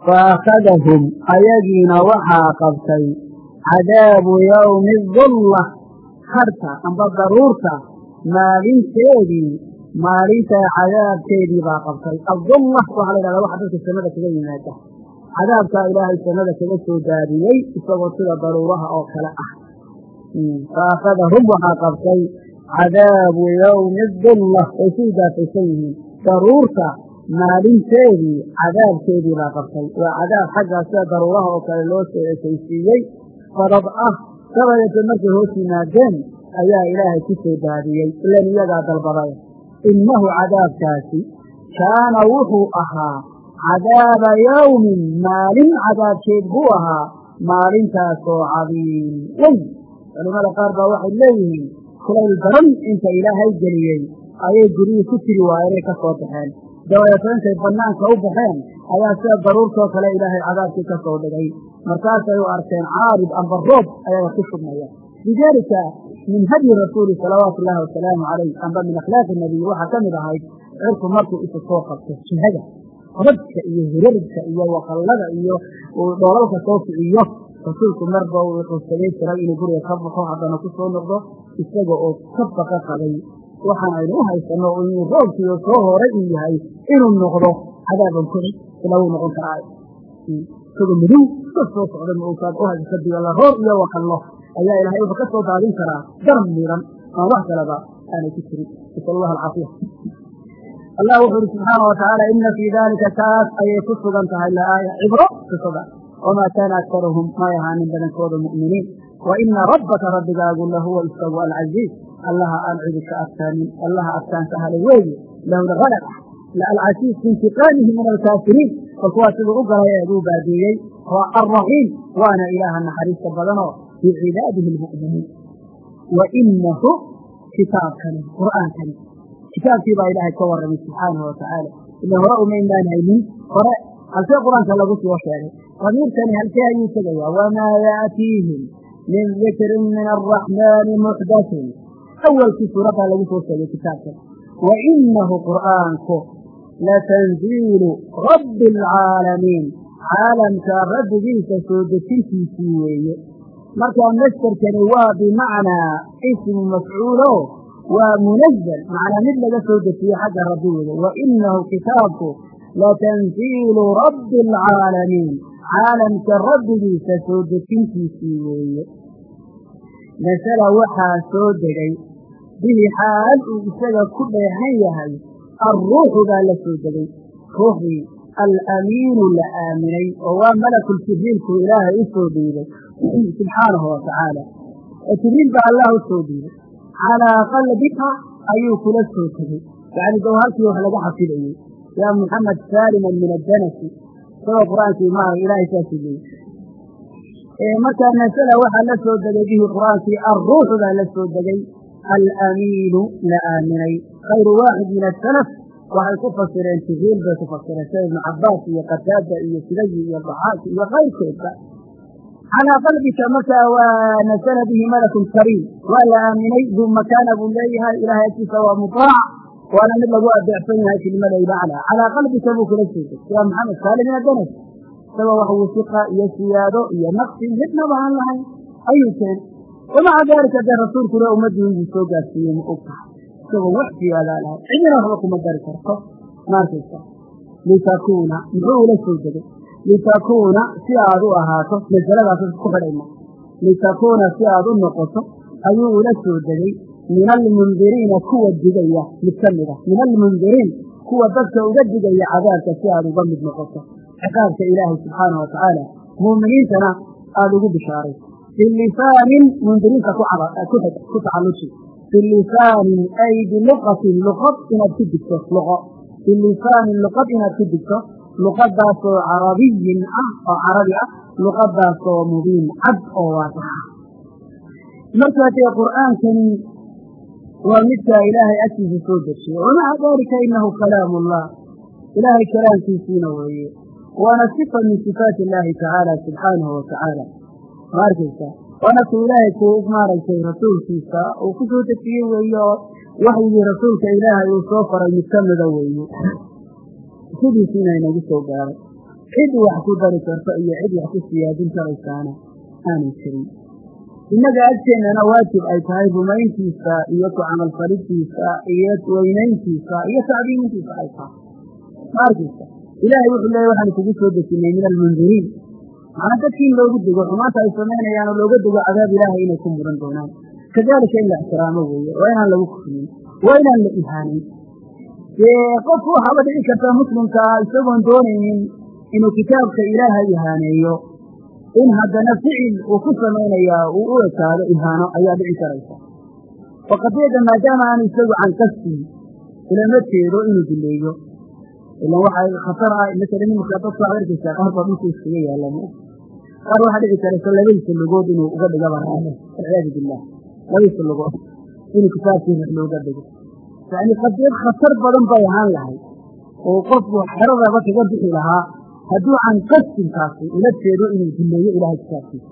Speaker 1: Faakhadahum ayagiina waxaa qabtay. Cadaabu yowmi dulla harta amba daruurta maalinteedii maalinta cadaabkeedii baa qabtay. Addulla waxaa la yidhahdaa waxa dadka samada kaga yimaada. Cadaabkaa ilaahay samada kaga soo daadiyey isagoo sida daruuraha oo kale ah faakhadahum waxaa qabtay cadaabu yowmi dulla way ku idaafaysan yihiin daruurta maalinteedii cadaabkeedii baa qabtay waa cadaab xaggaa sida daruuraha oo kale loo soo ekaysiiyey fadad ah dabadeeta markay hoos yimaadeen ayaa ilaahay ku soo daadiyey ilan iyagaa dalbaday innahu cadaabkaasi kaana wuxuu ahaa cadaaba yowmin maalin cadaabkeed buu ahaa maalintaasoo cadiim weyn culimada qaar baa waxay leeyihiin kulayl daran inta ilaahay geliyey ayay guryihii ku tiri waayeenay ka soo baxeen. Dabadeeto intay banaanka u baxeen ayaa sida daruurtoo kale ilaahay cadaabkii ka soo dhigay. Markaasay u arkeen caarib amba roob ayaga ku shubmaya lidaalika min hadyi rasuuli salawaatu ullaahi wasalaamu calayh amba min akhlaaqi nabiy waxaa ka mid ahayd cirku markuu isu soo qabto jihada rabka iyo hirarka iyo waqallada iyo dhoolalka soo kiciyo rasuulku marba wuxuu samay jiray inuu guriga ka baxo haddana ku soo noqdo isaga oo ka baqa qabay waxaan aynu u haysanno inuu roobkiiyo soo horay uu yahay inuu noqdo cadaaban ila wuu noqon karaa isagoo madow. Ka soo socda maogaad u haysa diyala roor iyo waqallo ayaa ilaahay wuxuu ka soo daadin karaa daran miiran aan wax kaleba aanay ku jirin. Nasal allah alcaafiya. Allah wuxuu uhi subxaana wa tacaala ina fii daalika taas ayay ku sugan tahay laaaya cibro qisada wamaa kaana aktaruhum may ahaanin badankooda mu'miniin wa ina rabbaka rabbigaagu lahuwa isagu alcaziiz allaha aan cidi ka adkaanin allaha adkaanka halay weeye lahu lhalaq alcasiiz fi intiqaamihi min alkaafiriin kolku waa siduu u galay eed uu baabiiyey waa alraxiim waana ilaaha naxariista badanoo bicibaadihi lmu'miniin wa inahu kitaabkani qur'aankani kitaabkii baa ilaahay ka warramay subxaanahu watacaala ila hore umaynaan haynin hore halkee qur'aanka damiirkani halkee ayuu tegayaa wamaa yaatiihim min dikrin min alraxmaani muxdathin awalkii suuraddaa lagu soo sheegay kitaabkan wa inahu qur'aanku latanziilu rabbi alcaalamiin caalamka rabbigiisa soo dejintiisii weeye markaa masderkani waa bimacnaa ismu mafcuulo waa munazal macnaa mid laga soo dejiye xagga rabbi weye wa inahu kitaabku latanziilu rabbi alcaalamiin caalamka rabbigiisa soo dejintiisii weeye. Masala waxaa soo degay bihi xaal uu isaga ku dheehan yahay alruuxu baa la soo degay. Ruuxdii alamiinu la aaminay oo waa malakul jibriilku ilaahay u soo dhiibay subxaanahu watacaala jibriil baa allah u soo dhiibay. Calaa qalbika ayuu kula soo tegey yacni dow halkii wax laga xafidayey yaa muxamed saaliman min addanasi isagoo qur'aankii maaha ilaahay saasuu leeyey markaa masala waxaa la soo degay bihi qur'aankii alruuxu baa la soo degay. Alamiinu la aaminay. Khayru waaxid min asalaf waxay ku fasireen jibriil bay ku fasireen sida ibnu cabaas iyo qataada iyo sidayi iyo daxaaki iyo kayrkoodba calaa qalbika markaa waa nasala bihi malakun kariim. Waa la aaminay duu makaana buu leeyahay ilahay agtiisa waa mutaac waana mid lagu adeecsan yahay kelimadayda aclaa calaa qalbika buu kula jeeday yaa maxamed saali min adanas isagoo wax wasiqa iyo siyaado iyo naqsi midnaba aan lahayn ayuu keen wamaca daalika dee rasuulkuna ummaddii inbuu soo gaarsiiyey ma og isagoo wax siyaadaa lahay cidina waxba kuma dari karto ma arkaysa litakuuna muxuu ula soo degay litakuuna si aad u ahaato masaladaas ku xidhayna litakuuna si aad u noqoto ayuu ula soo degay min almundiriina kuwa digaya mid ka mid a min almundiriin kuwa dadka uga digaya cadaabka si aad uga mid noqoto ciqaabka ilaahay subxaana wa tacaala muuminiintana aada ugu bishaarayso bilisaanin mundiriinta ku tacalluji bilisaanin ay biluqatin luqad inaad ku digto luqo bilisaanin luqad inaad ku digto luqadaasoo carabiyin ah oo carabi ah luqadaasoo mubiin cad oo waadaxa markaa dee qur'aankani waa midkaa ilaahay agtiisa soo dejiyey wamaca daalika inahu kalaamu ullah ilaahay kalaamkiisiina weeye. Waana sifa min sifaati illaahi tacaala subxaanahu wa tacaala. Ma arkaysa? Waana ku ilaahay ku maaragtay rasuulkiisa uu ku soo dejiyey weeye oo waxyigii rasuulka ilaahay uu soo faray mid ka mida weeye. Sidiisiina inagu soo gaaray. Cid wax ku dari karto iyo cid wax ku siyaadin karaysaana aanay jirin innaga agteennana waajib ay tahay rumayntiisa iyo ku camalfalidiisa iyo weynayntiisa iyo tacdiimintiisa ay tahay. Ma ilaahay wuxuu leeya waxaanu kugu soo dejinnay min almundiriin macnaa dadkii in loogu dego xumaanta ay samaynayaan oo looga dego cadaab ilaahay inay ku mudan doonaan. Kadaalika in la ixtiraamo weeye waa inaan lagu kufriyin waa inaan la ihaanin. Dee qofku waxaaba dhici kartaa muslimkaa isagoon doonaynin inuu kitaabka ilaahay ihaaneeyo in haddana ficil uu ku samaynayaa uu u ekaado ihaano ayaa dhici karaysa faqadiyada maadaama aan isagu can qasdi ilama jeedo inuu dileeyo ilan waxaa khatar ah masala nimanka dadka waxaad arkaysaa qaar baa dhulku iskaga yaalla ma qaar waxaa dhici karaysa labadiisa lugood inuu uga dhigaba walciyaadu billah labadiisa lugood inuu kitaabkii rix looga dhigo yacni qadiyad khatar badan bay ahaan lahay oo qofku xeradaba kaga bixi lahaa hadduu can ula jeedo inuu dileeyo ilahay kitaabkiisa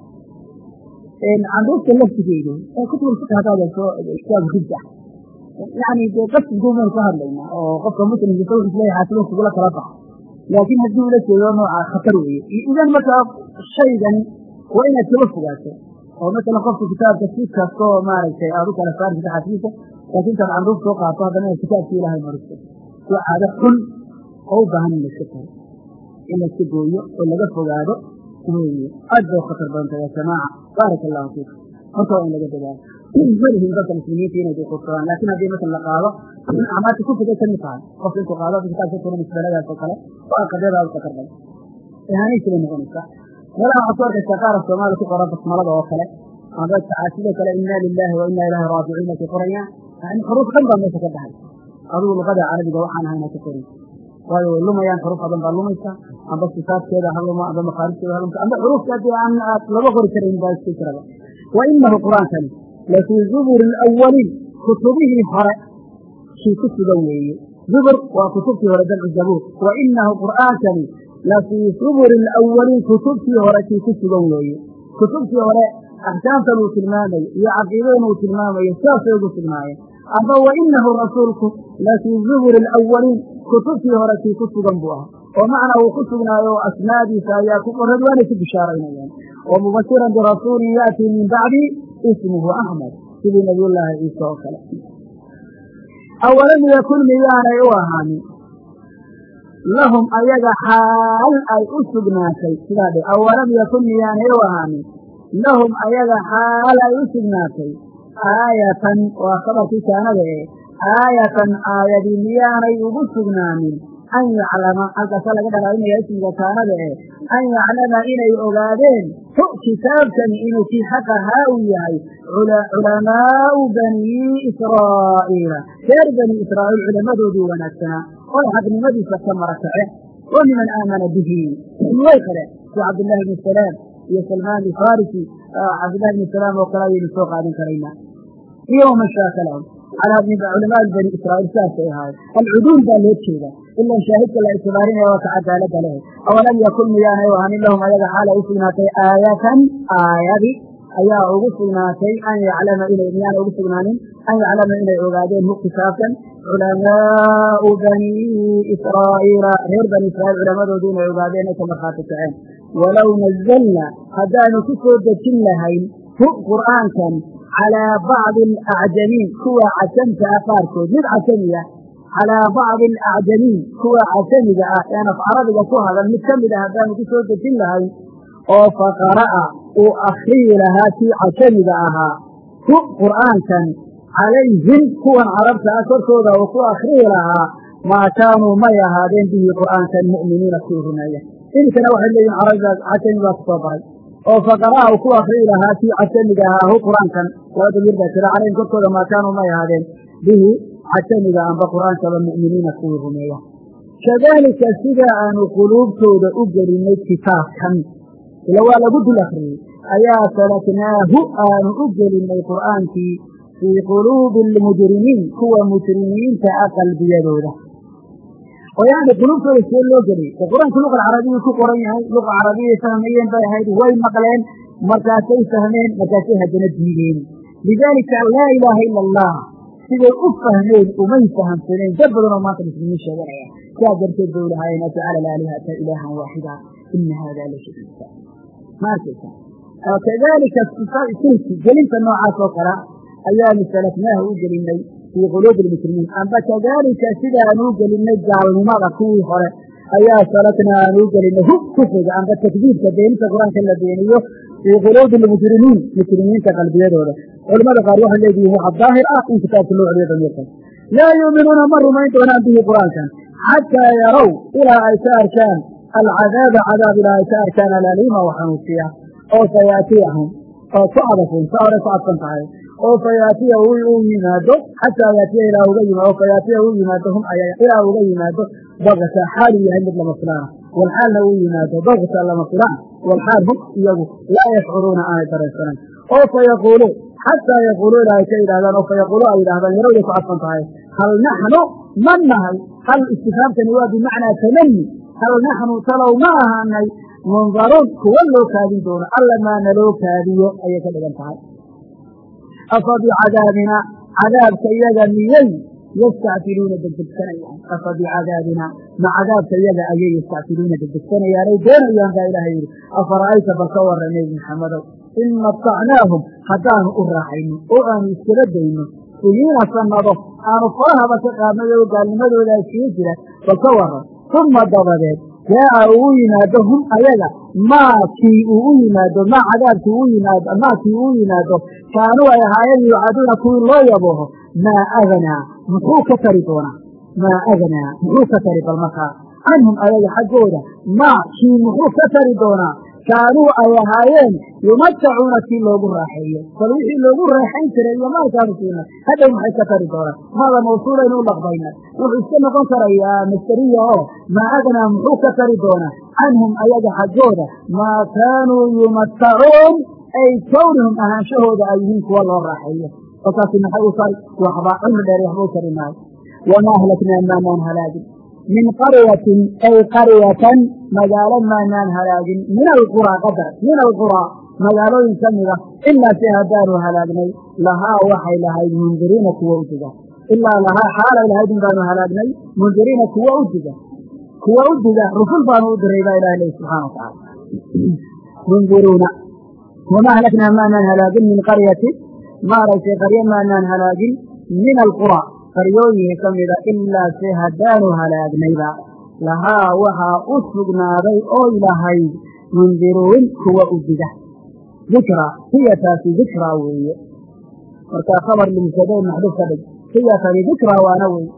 Speaker 1: canduufta laftigeedu ee kutubul fiqh haddaad eegto kitaab rijja yani dee qasdinkuun baynu ka hadlaynaa oo qofka muslimka sa wuxuu kugula kala baxa laakiin haddii ula jeedo nooca khatar weeye. Idan markaa shaygan waa inaad kaba fogaato oo masalan qofka kitaabka si kastoo maaragtay aad u kala saartid xaasiisa laakiin intaad canduuf soo qaato haddana kitaabkii ilaahay mariso. Waa xun oo u baahan in layska tago in layska gooyo oo laga fogaado weeye aad bay khatar badan tahay ya jamaaca. Baaraka allahu fiikum marka waa in laga dadaalo. Malihin dadka muslimiinta inay duqursadaan laakiin haddii masal la qaado acmaasha kufrigay ka mid tahay qofka intuu qaado kitaabka oo kale waa qadiyada u khatar badan ihaanaysi bay noqonaysaa. Meelaha ku arkaysaa qaara soomaali ku qoran basmalada oo kale ama dadka sidoo kale inna lilahi wa inna ilaahi raajicuun ka qorayaan xuruuf dhan baa meesha ka dhahay. Adigu luqada carabiga waxaan ahayna ka qorin waayo way lumayaan xuruuf badan baa lumaysa. Amba sifaadkeeda ha luma amba makaarijteeda ha lumta amba xuruufka haddii aan aad laga qori karayn baa iska jiraba wa inahu qur'aankani lafii zuburi alawaliin kutubihii hore kii ku sugan weeye. Zubur waa kutubtii hore jamcu zabuur. Wa inahu qur'aankani lafii zuburi alawaliin kutubtii hore kii ku sugan weeye. Kutubtii hore axkaamtan uu tilmaamayo iyo caqiidadan uu tilmaamayo sidaasay ugu sugnaayeen amba wa inahu rasuulku lafii zuburi alawaliin kutubtii hore kii ku sugan buu ahaa oo macnaa uu ku sugnaayo oo asmaadiisa ayaa ku qorad waanay ku bishaaraynayaan wa mubashiran birasuulin ya'tii min bacdi ismuhu axmed sidii nabiyullaahi ciise oo kale awalam yakun miyaanay u ahaanin lahum ayaga xaal ay u sugnaatay sidaa awalam yakun miyaanay u ahaanin lahum ayaga xaal ay u sugnaatay aayatan waa khabarkii kaanada ee aayatan aayadii miyaanay ugu sugnaanin an yaclama halkaasa laga dhalaalinaya ismiga kaanada ee an yaclama inay ogaadeen hu kitaabkani inuu kii xaq ahaa uu yahay culamaau banii israa'iila reer bani israa'iil culamadoodii wanaagsanaa oo xaqnimadiisa ka marakace wa miman aamana bihi way qare sida cabdillahi bni salaam iyo salmaan alfarisi cabdillahi bni salaam oo kale ayaynu soo qaadan karaynaa iyo waman shaaka lahum culamaa bani israa'iil sidaasay ahaayeen alcuduul baa loo jeedaa ilan shaahidka la ictibaarinaya waa ka cadaalada leh. Awalam yakun miyaanay ahanin lahum ayaga xaalay u aayatan? Aayadi. Ayaa ugu sugnaatay an yaclama inay miyaanay ugu sugnaanin? An yaclama inay ogaadeen hu kitaabkan culamaau banii israa'iila. Reer bani israa'iil culammadoodu inay ogaadeen ay ka markhaati kaceen walow nazalna haddaanu ku soo dejin lahayn hu qur'aankan calaa bacdi alacjamiin kuwa cajamta ah qaarkood mid cajami ah calaa bacdi alacjamiin kuwa cajamiga ah een af carabiga ku hadal mid ka mid ah haddaanu ku soo dejin lahayn oo faqara'a uu akhriyi lahaa kii cajamiga ahaa. Hu qur'aankan calayhim kuwan carabta ah korkooda uu ku akhriyi lahaa maa kaanuu may ahaadeen bihi qur'aankan mu'miniina kuwii rumeeya iminkana waxay leeyihiin carabigaas cajami baa ku soo baray oo faqara'a uu ku akhriyi lahaa kii cajamiga ahaa hu qur'aankan labada wir baa jira calayhim korkooda maa kaanuu may ahaadeen bihi cajamiga amba qur'aankaba mu'miniina kuwii rumeeya kadaalika sidaa aanu quluubtooda u gelinay kitaabkan ila waa lagu dul akriyey ayaa salaknaahu aanu u gelinay qur'aankii fii quluubi almujrimiin kuwa mujrimiinta ah qalbiyadooda oo yani quluubtooda see loo geliyey oo qur'aanku luqa carabiyu ku qoran yahay luqa carabiyay fahmayeen bay ahayd way maqleen markaasay fahmeen markaasay haddana diideen. Lidaalika laa ilaaha ila allah siday u fahmeen umay fahamsaneen. Dad badan oo maanta muslimiin sheeganaya saa darteed bay ulahaayeen ajcala alaalihata ilaahan waaxida ina hada la maarkaysa kadalika silki gelinta noocaas oo kala ayaanu salafnaaha u gelinay fii quluubi lmuslimiin amba kadalika sidaanu gelinay gaalnimada kuwii hore ayaa salaknaa aanu gelinay hu kufriga amba takdiibka beeninta qur'aanka la beeniyo fii quluubi lmujrimiin muslimiinta qalbiyadooda. Culamada qaar waxay leedihiin waxa daahir ah in kitaabka loo celiyo damiirkan laa yuuminuuna ma rumayn doonaan bihi qur'aankan xataa yarow ilaa ay ka arkaan alcadaaba cadaab ilaa ay ka arkaan alaliima oo oo fayaatiyahum oo ku cadafun sa hore ku cadfan tahay oo fayaatiya uu yimaado xataa yaatiya ilaa uga yima oo fayaatiya uu yimaado hum ilaa uga yimaado bagta xaalu yahay mid lama filaana walxaalna uu yimaado bagta lama filaan. Walxaal hum iyagu laa yashcuruuna aanay daraysanayn oo fayaquulu xataa yaquulu ilaa ay ka yidhahdaan oo fayaquulu ay yidhahdaan yarowday ku cadfan tahay hal naxnu ma nahay hal istifaamkani waa bimacnaa tamani hal naxnu talow ma ahaanay mundaruun kuwa loo kaadin doono alla maa naloo kaadiyo ayay ka dhigan tahay afa bicadaabina cadaabka iyaga miyey yastacjiluuna degdegsanayaan afa bicadaabina ma cadaabka iyaga ayay yastacjiluuna degdegsanayaanay doonayaan baa ilaahay yidhi afara'ayta bal ka warra nebi maxamedow in matacnaahum haddaanu u raaxayno oo aanu iskala dayno siniina sannado aanu farahaba ka qaadnay oo gaalnimadooda iskaga jira bal ka warran uma dabadeed jaa'a uu u yimaado hum ayaga. Maakii uu u yimaado maa cadaabkii uu yimaado maakii uu yimaado kaanuu ay ahaayeen yuucaduuna kuwii loo yabooho. Maa aganaa muxuu ka tari doonaa? Maa aganaa muxuu ka tari bal markaa? Canhum ayaga xaggooda maa kii muxuu ka tari doonaa kaanuu ay ahaayeen yumatacuuna kii loogu raaxeeyo. Bal wixii loogu raaxayn jiray iyo maalkaanu siina hadhow maxay ka tari doonaan? Maada mawsuulaynu u laqbayna wuxuu iska noqon karayaa masteriya oo maa agnaa muxuu ka tari doonaa? Canhum ayaga xaggooda maa kaanuu yumatacuun ay kownihum ahaanshahooda ay yihiin kuwa loo raaxeeyo. Kolkaasi maxay u tahay? Waxba cumri dheer waxba u tari maayo. Wamaa ahlaknaa maanaan halaagin min qaryatin ay qaryatan magaalo maanaan halaagin min alquraa qadar min alquraa magaalooyin ka mida ilaa si haddaanu halaagnay lahaa waxay lahayd mundiriina kuwa u diga ilaa lahaa xaalay lahayd in baanu halaagnay mundiriina kuwa u diga kuwa u diga rusul baanu u diray baa ilahi lehi subxana wa tacaala mundiruuna wamaa ahlaknaa maanaan halaagin min qaryatin maaragtay qaryo maanaan halaagin min alquraa qaryooyinka ka ilaa se haddaanu halaagnayba lahaa waxaa u sugnaaday oy lahayd mundiruun kuwa u diga. Dikraa hiya taasi dikraa weeye. Markaa khabar limsadeen maxduuf ka dhig hiya tani waana wey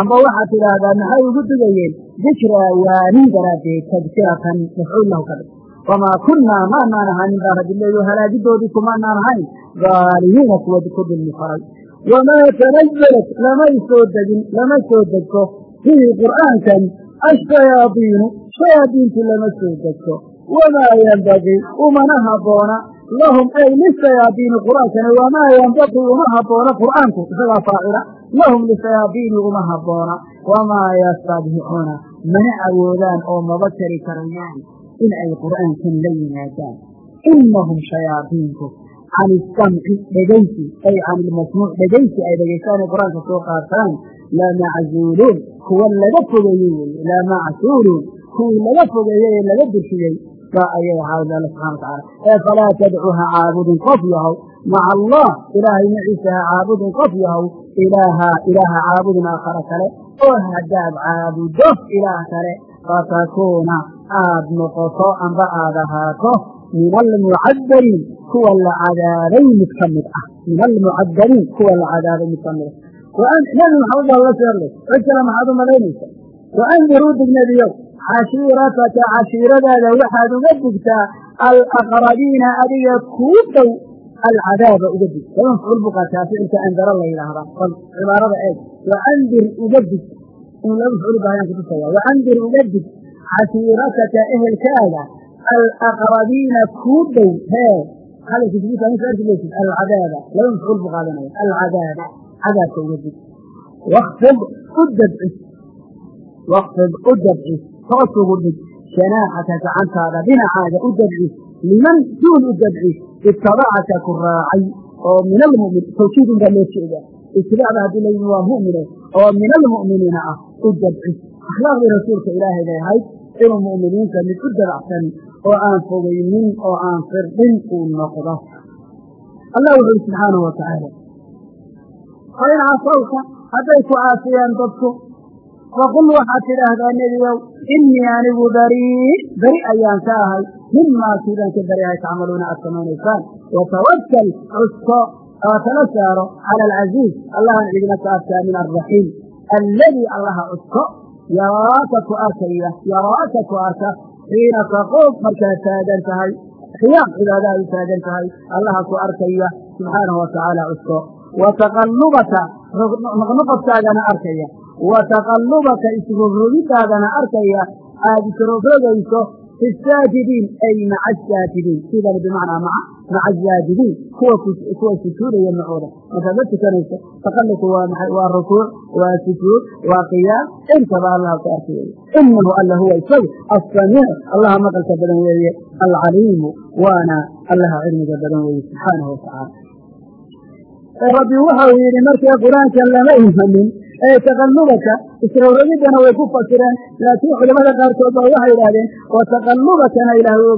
Speaker 1: amba waxaad tidhaahdaa maxay ugu digayeen? Dikraa waanin daraaddeed tadkiratan mafcuul lahu ka dhig. Wamaa kunnaa maanaan ahanin baa leeyo halaagidoodii kumaanaan ahayn. Daalimiina kuwa ku dulmi faray wamaa tanazalat lamay soo degin lama soo degto bihi qur'aankan ashayaadiinu shayaadiintu lama soo degto wamaa yembagii umana habboona lahum ay lishayaadiini qur'aankana wamaa yembagii uma habboona qur'aanku isagaa faacila lahum lishayaadiini uma habboona wamaa yastadbicuuna mana awoodaan oo maba kari karayaan in ay qur'aankan la yimaadaan inahum shayaadiinku can isamci dhegaysi ay can ilmasmuuc dhegaysi ay dhegaystaanay qur'aanka soo qaataan lamaczuuluun kuwa laga fogeeyey weye lamacsuuluun kuwii laga fogeeyey ee laga durshiyey baa ayay ahaawda alla subxana watacaala ee falaa tadcu ha caabudin qof yahow maca allah ilaahay maciisa ha caabudin qof yahow ilaaha ilaaha caabudin aakhara kale oo haddaad caabudo ilaah kale fatakuuna aad noqoto amba aad ahaato min almucadariin kuwa la cadaabay mid ka mid ah min almucadariin kuwa la cadaabay mid ka mid ah nabi maxamed baa la seerlay cid maxaad u malaynaysa waandiruu dignebiyow cashiirataka cashiiradaada waxaad uga digtaa alaqrabiina adiga kuu dhow alcadaaba uga dig. Laba mafcuul buu qaataa andaro la yidhaahdaa bal cibaarada eeg waandir uga dig. Inuu laba mafcuul baayaan kutusaya waandir uga dig. Cashiirataka ehelkaaga alaqrabiina kuu dhow hee alcadaaba laba mafcuul buu qaadanaya alcadaaba cadaabka uga dig waqfid u dabcis waqfid u dabcis hoos ugu dhig shanaaxaka gacantaada dhinacaaga u dabcis liman duun u dabcis ittabacaka ku raacay oo min almumin tawkiidin baa loo jeedaa itibacda haddii layimi waa mu'mine oo min almu'miniina ah u dabcis akhlaaqdii rasuulka ilaahay bay ahayd inuu mu'miniinta mid u dabacsan oo aan fogeynin oo aan firdhin uu noqdo. Allah wuxu uhi subxaanahu wa tacaala fain casawka hadday ku caasiyaan dadku faqul waxaad tidhaahdaa nebigow innii anigu barii beri ayaan ka ahay mimaa kiibaan beri ahay tacmaluuna aad samaynaysaan watawakal cusko oo tala saaro cala alcaziiz allahan cidina ka adkaamin alraxiim alladii allaha cusko yaraaka ku arkaya yaraaka ku arka xiina taquum markaad taagan tahay xiyaam cibaada ay taagan tahay allaha ku arkaya subxaanahu watacaala cusko wa taqallubaka noqnoqodkaagana arkaya. Wa taqallubaka isrogrogidaadana arkaya. Aada isrogrogayso fi saajidiin ay maca asaajidiin sidani bimacnaa maca asaajidiin kuwa sujuudaya macooda markaad la tukanayso taqallubku waa rukuuc waa sujuud waa qiyaam intaba allaha ku arkaya inahu alla huwa isagu asamiic allaha maqalka badan weeye alcaliimu waana allaha cilmiga badan weeye subxaanahu watacaala rabbi waxau yidhi markii qur'aanka lama imanin ee taqallubaka isrowrogidana way ku fasireen laakiin culamada qaarkood baa waxay idhahdeen wa taqallubakana ilaahay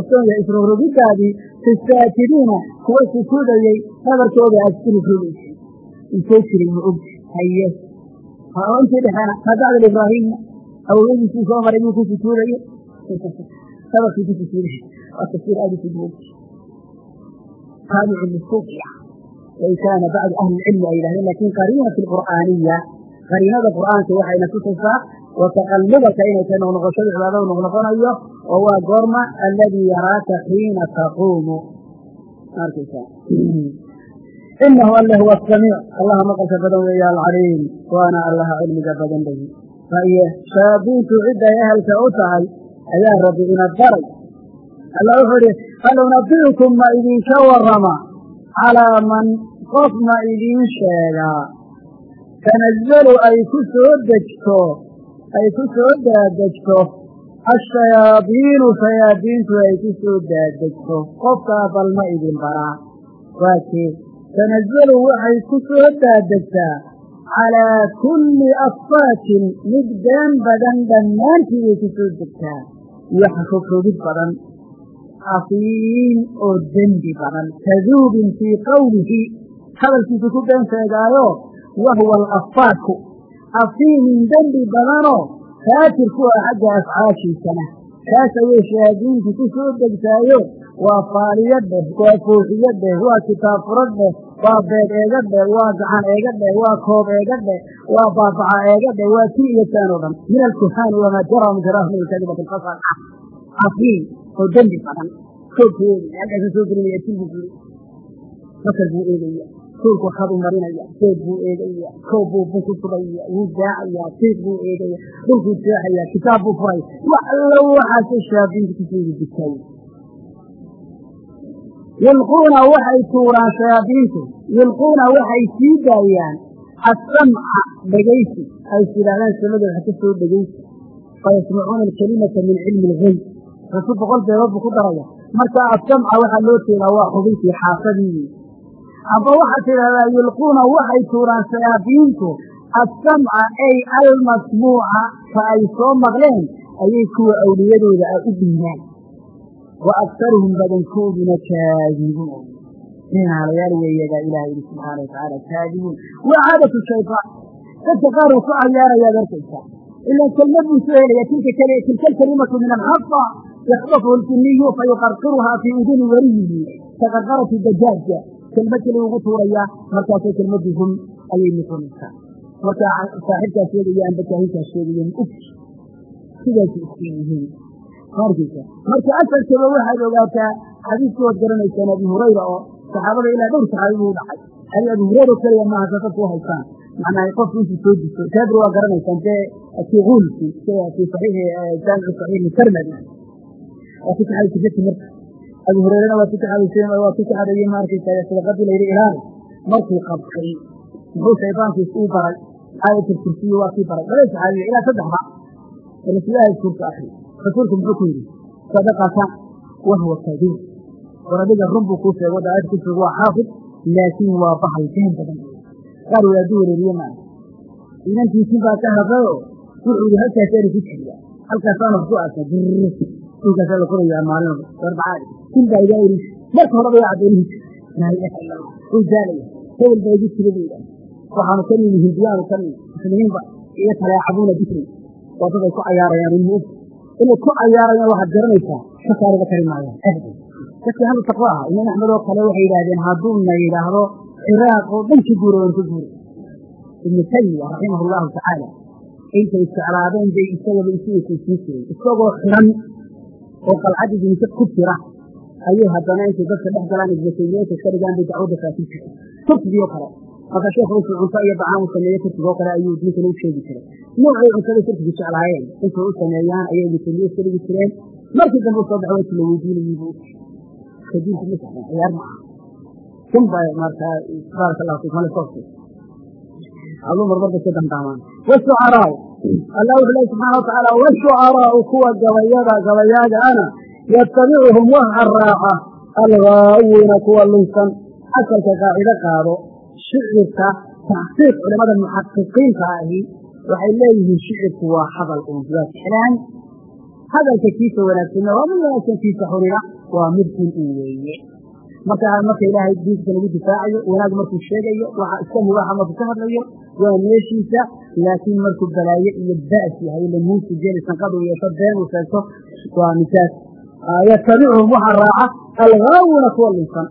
Speaker 1: ogsoon yahay isrowrogidaadii fi kuwa sujuudayey nabarkooda aad isrogrogaysa intay jiray ma og haye. Intii dhexeena hadacdal ibraahimna awowadiisii soo maray muu ku sujuudaye nabarkii ku sujuuday waa tafsiir aad og taabicu lisuuqiya wain kaana bacdu ahli lcilmi ay yidhahdeen laakiin qariinatu qur'aaniya qariinada qur'aanka waxayna tusaysaa wa taqallubaka inay tahay noqnoqoshada cibaadada noqnoqonayo oo waa goorma alladii yaraaka xiina taquumu inahu alla huwa asamiic allaha maqalka badan weeye alcaliim waana allaha cilmiga badan bayi faye shayaadiintu cidday ehelka u tahay ayaa rabbi ina baray alla wuxuu ihi hal unabiukum ma idinka warama calaa man qof ma idiin sheegaa tanazzalu ay ku soo degto ay ku soo daadegto ashayaadiinu shayaadiintu ay ku soo daadegto qofkaa bal ma idin baraa waa kee tanazzalu waxay ku soo daadegtaa calaa kulli afaakin mid been badan dhammaantii bay ku soo degtaa iyo xafogrogid badan afiin oo dembi badan kaduubin fii qowlihi hadalkiisu ku been sheegaayo wahuwa alafaaku afiimin dembi badanoo faajir ku ah xagga afcaashiisana kaas ayay shayaadiintu ku soo degtaayo waa faaliyo dheh waa fooxiyo dheh waa kitaab furo dheh waa beed eega dheh waa gacan eega dheh waa koob eega dheh waa baabaca eega dheh waa ti iyo taan oo dhan min alkuhaani wamaa jara min oo dembi badan. Koobku eegaya halkaasa soo gelinaya til buu guri masal buu eegaya suulku waxaad u marinaya seed buu eegaya koob buu bun ku subaya wuu daacaya tiiq buu eegaya dhulkuu seexaya kitaab buu furay wax allo waxaase shaabiinta kusuugi dikay yulquuna waxay tuuraan shayaadiintu yulquuna waxay sii daayaan asamca dhegaysi. Ay is yidhahdaan samada wax ka soo dhegaysi. Fayasmacuuna alkalimata min cilmi algeyb rasul boqol beelood buu ku daraya marka asamca waxaa loo jeedaa waa xubinkii xaasadii amba waxaad tidhahdaa yulquuna waxay tuuraan shayaadiintu asamca ay almasmuuca ka ay soo maqleen ayay kuwa awliyadooda a u dhiibaan wa aktaruhum badankooduna kaadibuun. Inaalayaal weeyadaa ilahay yihi subxaana watacaala kaadibuun. Waa caadatu shaydaan dadka qaar uu ku cayaarayaad arkaysaa ilan kelmad buu soo helaya tilka alkalimatu min alxaqa yakdafu lkiniyu fayuqarqiruhaa fii uduni wariyihi kaqarqarati dajaaja kelmad keli ugu tuurayaa markaasay kelmadii hum ayay noqonaysaa marka saaxibkaas sheegaya amba kaahinkaas sheegayan uf sidaasay isku yihiin markaysa marka asalkaba waxaad ogaataa xadiiskii waad garanaysaan abi hurayra oo saxaabada ilaa dhowr saxaabi buu dhacay adi abi hurayra keliya maaha sasabku u haysaan macnaha qofku intuu soo diso jaabir waa garanaysaan dee fii guulki fii saxiixi jaamici saxiixi sarmadi waa ku taxaysay marka. Abi hurayrana waa ku taxaysay waa ku taxadayey maarkaysa sadaqadii la yidhi ilaali markuu qabtay muxuu shaydaankiis uu baray aayatul kursiyi waa kii baray. Labada saxaabiya ilaa saddexba rasuulaha suurta akri rasuulku muxuu ku yidhi sadaqata wahwa kaduub war adiga run buu kuu sheego wada aayad kursiga waa xaafid laakiin waa bahal been badan. Qaar wadaadu wareeriye maa inantiisin baa ka hadlayo wuxuu yihi ku ku aasa dhulkaasaa la qorayaa maalinaba arbacaa sin baa igaa eri marka horeba yaa allah uu daalaya hebel baa igu jira buu waxaanu ka hindiyaanu ka muslimiinba iyo talaacabuuna bikri waa dad ay ku cayaarayaan ilmu inay ku cayaarayaan waxaad garanaysaa kasaariba kari maayaan dadkii hal taqwo aha imaam axmed oo kale waxay yidhaahdeen hadduuna yidhaahdo ciraaq oo dhan ka guura waan ka guura ibnu taymiya raximah allahu tacaala intay isjeclaadeen bay isagaba isu ekeysiin jireen isagoo xiran oo qalcadii dimsad ku jira ayay haddana intay dadka dhex galaan ibnu taymiyata ka dhigaan bay dacwadda faafin turkigii oo kale marka sheekh wuxuu cunto iyo dacaan u sameeye turkiga oo kale ayuu dinkana u sheegi jiray. Noocay cuntada turkiga jeclaayeen intay u sameeyaan ayay ibnu taymiya iska dhigi jireen. Markii dambe u soo baxo wati la weydiinaybu diinku ma saxan ciyaar ma aha. Kun baa markaa baaraka allahu fiikum aduu marmarba ka dandaamaan washucaraau allah wuxuu lehy subxaana watacaala washucaraau kuwa gabayada gabayaaga ana. Yatabicuhum waxa raaca algaawuuna kuwa lunsan asalka qaacido qaado shicirka taxqiiq culimada muxaqiqiinta ahi waxay leeyihiin shicirku waa hadal uun waa sixlaan hadalka kiisa wanaagsanna waa mid wanaagsan kiisa xurina waa mid xun weeye. Marka marka ilaahay diinka lagu difaacayo wanaag markuu sheegayo waxa iska mubaaxa markuu ka hadlayo waa meeshiisa laakiin markuu balaayo iyo ba's yahay lamuusi jeli sanqadu yeesho been uu sheegto waa misaas. Yatabicuhum waxaa raaca algaawuna kuwa linsan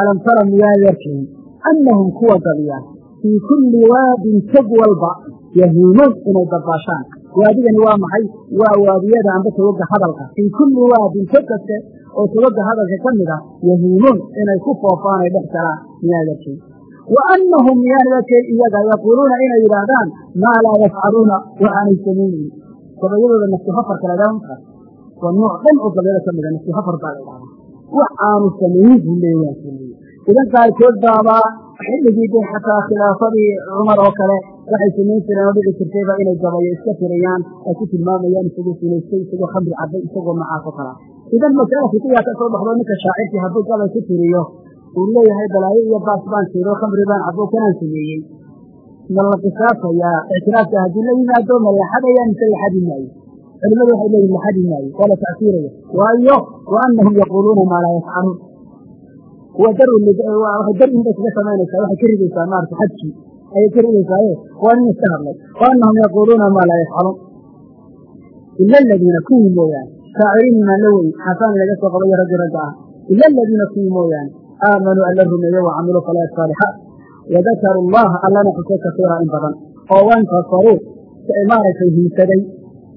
Speaker 1: alam tara miyaa yarkayn annahum kuwa gabiya fii kulli waadin tog walba yahiimuun inay dabbaashaan waadigani waa maxay? Waa waadiyada amba togoga hadalka. Fii kulli waadin tog kaste oo togoga hadalka ka mid ah yahiimuun inay ku foofaan ay dhex galaan miyaa yarkayn wa annahum miyaan yarkay iyaga yaquuluuna inay yidhaahdaan maa laa yafcaluuna waxaanay samaynayn gabayadooda nafsihafar kala dhaanka waa nooc dhan oo gabayada ka mida nafsihafar baa la idhahdaa wax aanu samaynin buu leeyahay sameeye idan qaarkood baabaa xilligii de xataa khilaafadii cumar oo kale waxay samayn jireen oo dhici jirtayba inay gabayo iska tiriyaan ay ku tilmaamayaan isagoo sulaystay isagoo khamri caday isagoo macaas oo kalea idan masala fikiyaa soo baxdo ninka shaacirkii hadduu gabay ku tiriyo uu leeyahay balaayo iyo baas baan tiiro khamri baan cabo kanaan sameeyey. Ma la qisaasayaa ictiraafka haddii la yimaado ma la xadaya mise la xadi maayo. Culimadu waxay leeyihiin la xadi maayo waa la tacsiiraya waayo wa yaquuluuna maa laa yafcaluun. Waa dar waxay dar inbay kaga samaynaysaa waxay ka ridaysaa maarata xadkii. Ayay ka ridaysaaye waa nin iska hadlay. Wa yaquuluuna maa laa yafcaluun. Ila aladiina kuwii mooyaane shaaciriin imaan la wey xasaan laga soo qabayo raggi ragga ah ila aladiina kuwii mooyaane aamanuu alla rumeeye wa camiluu salaat saalixaat wadakaru allaha allana xusay kasiira in badan oo wankasaruu maaragtay hiisaday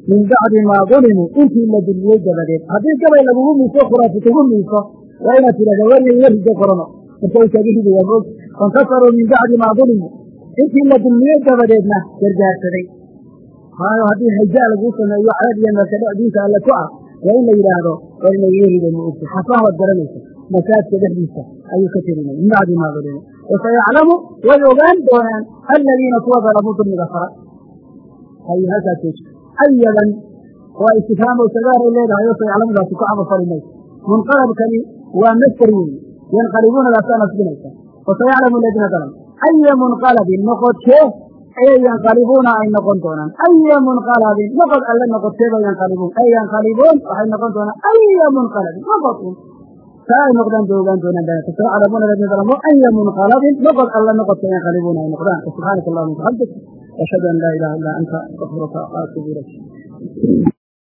Speaker 1: min bacdi maa dulimuu intii la dulmiyey dabadeed haddii gabay lagugu miiso khuraafi miiso waa inaad tidhahda weri weride qorano marka way kaaga min bacdi maa dulimuu intii la dulmiyey dabadeedna gargaarsaday waayo haddii hajaa laguu sameeyo ceeb iyo meelkadhe diinta alle ku ah waa in la yidhaahdo war inaga rida ma ogti xasaan waad garanaysa masaajka dhexdiisa ayuu ka tirinay min bacdi maa dulimuu wasayaclamu way ogaan doonaan aladiina kuwa dalamuu dulmiga fara hay halkaas jooji ayadan waa istifhaamo sagaaray leedahay oo sayaclamudaasi ku camal fali mayso munqalabkani waa masder weeye yanqalibuunadaasaa nasbinaysa wasayaclamu aladiina dalam aya munqalabin noqodkee ee yanqalibuuna ay noqon doonaan aya munqalabin noqod alle noqoteeba yanqalibuun ee yanqalibuun waxay noqon doonaan aya munqalabin noqodun taa ay noqdaan bay ogaan doonaan daata sayaclamuuna ladina dalamo aya munqalabin noqod alle noqodka yanqalibuuna ay noqdaan subxaanaka allahuma bixamdik ashhadu an laa ilaha illa anta astaqfiruka wa atuubu ilayk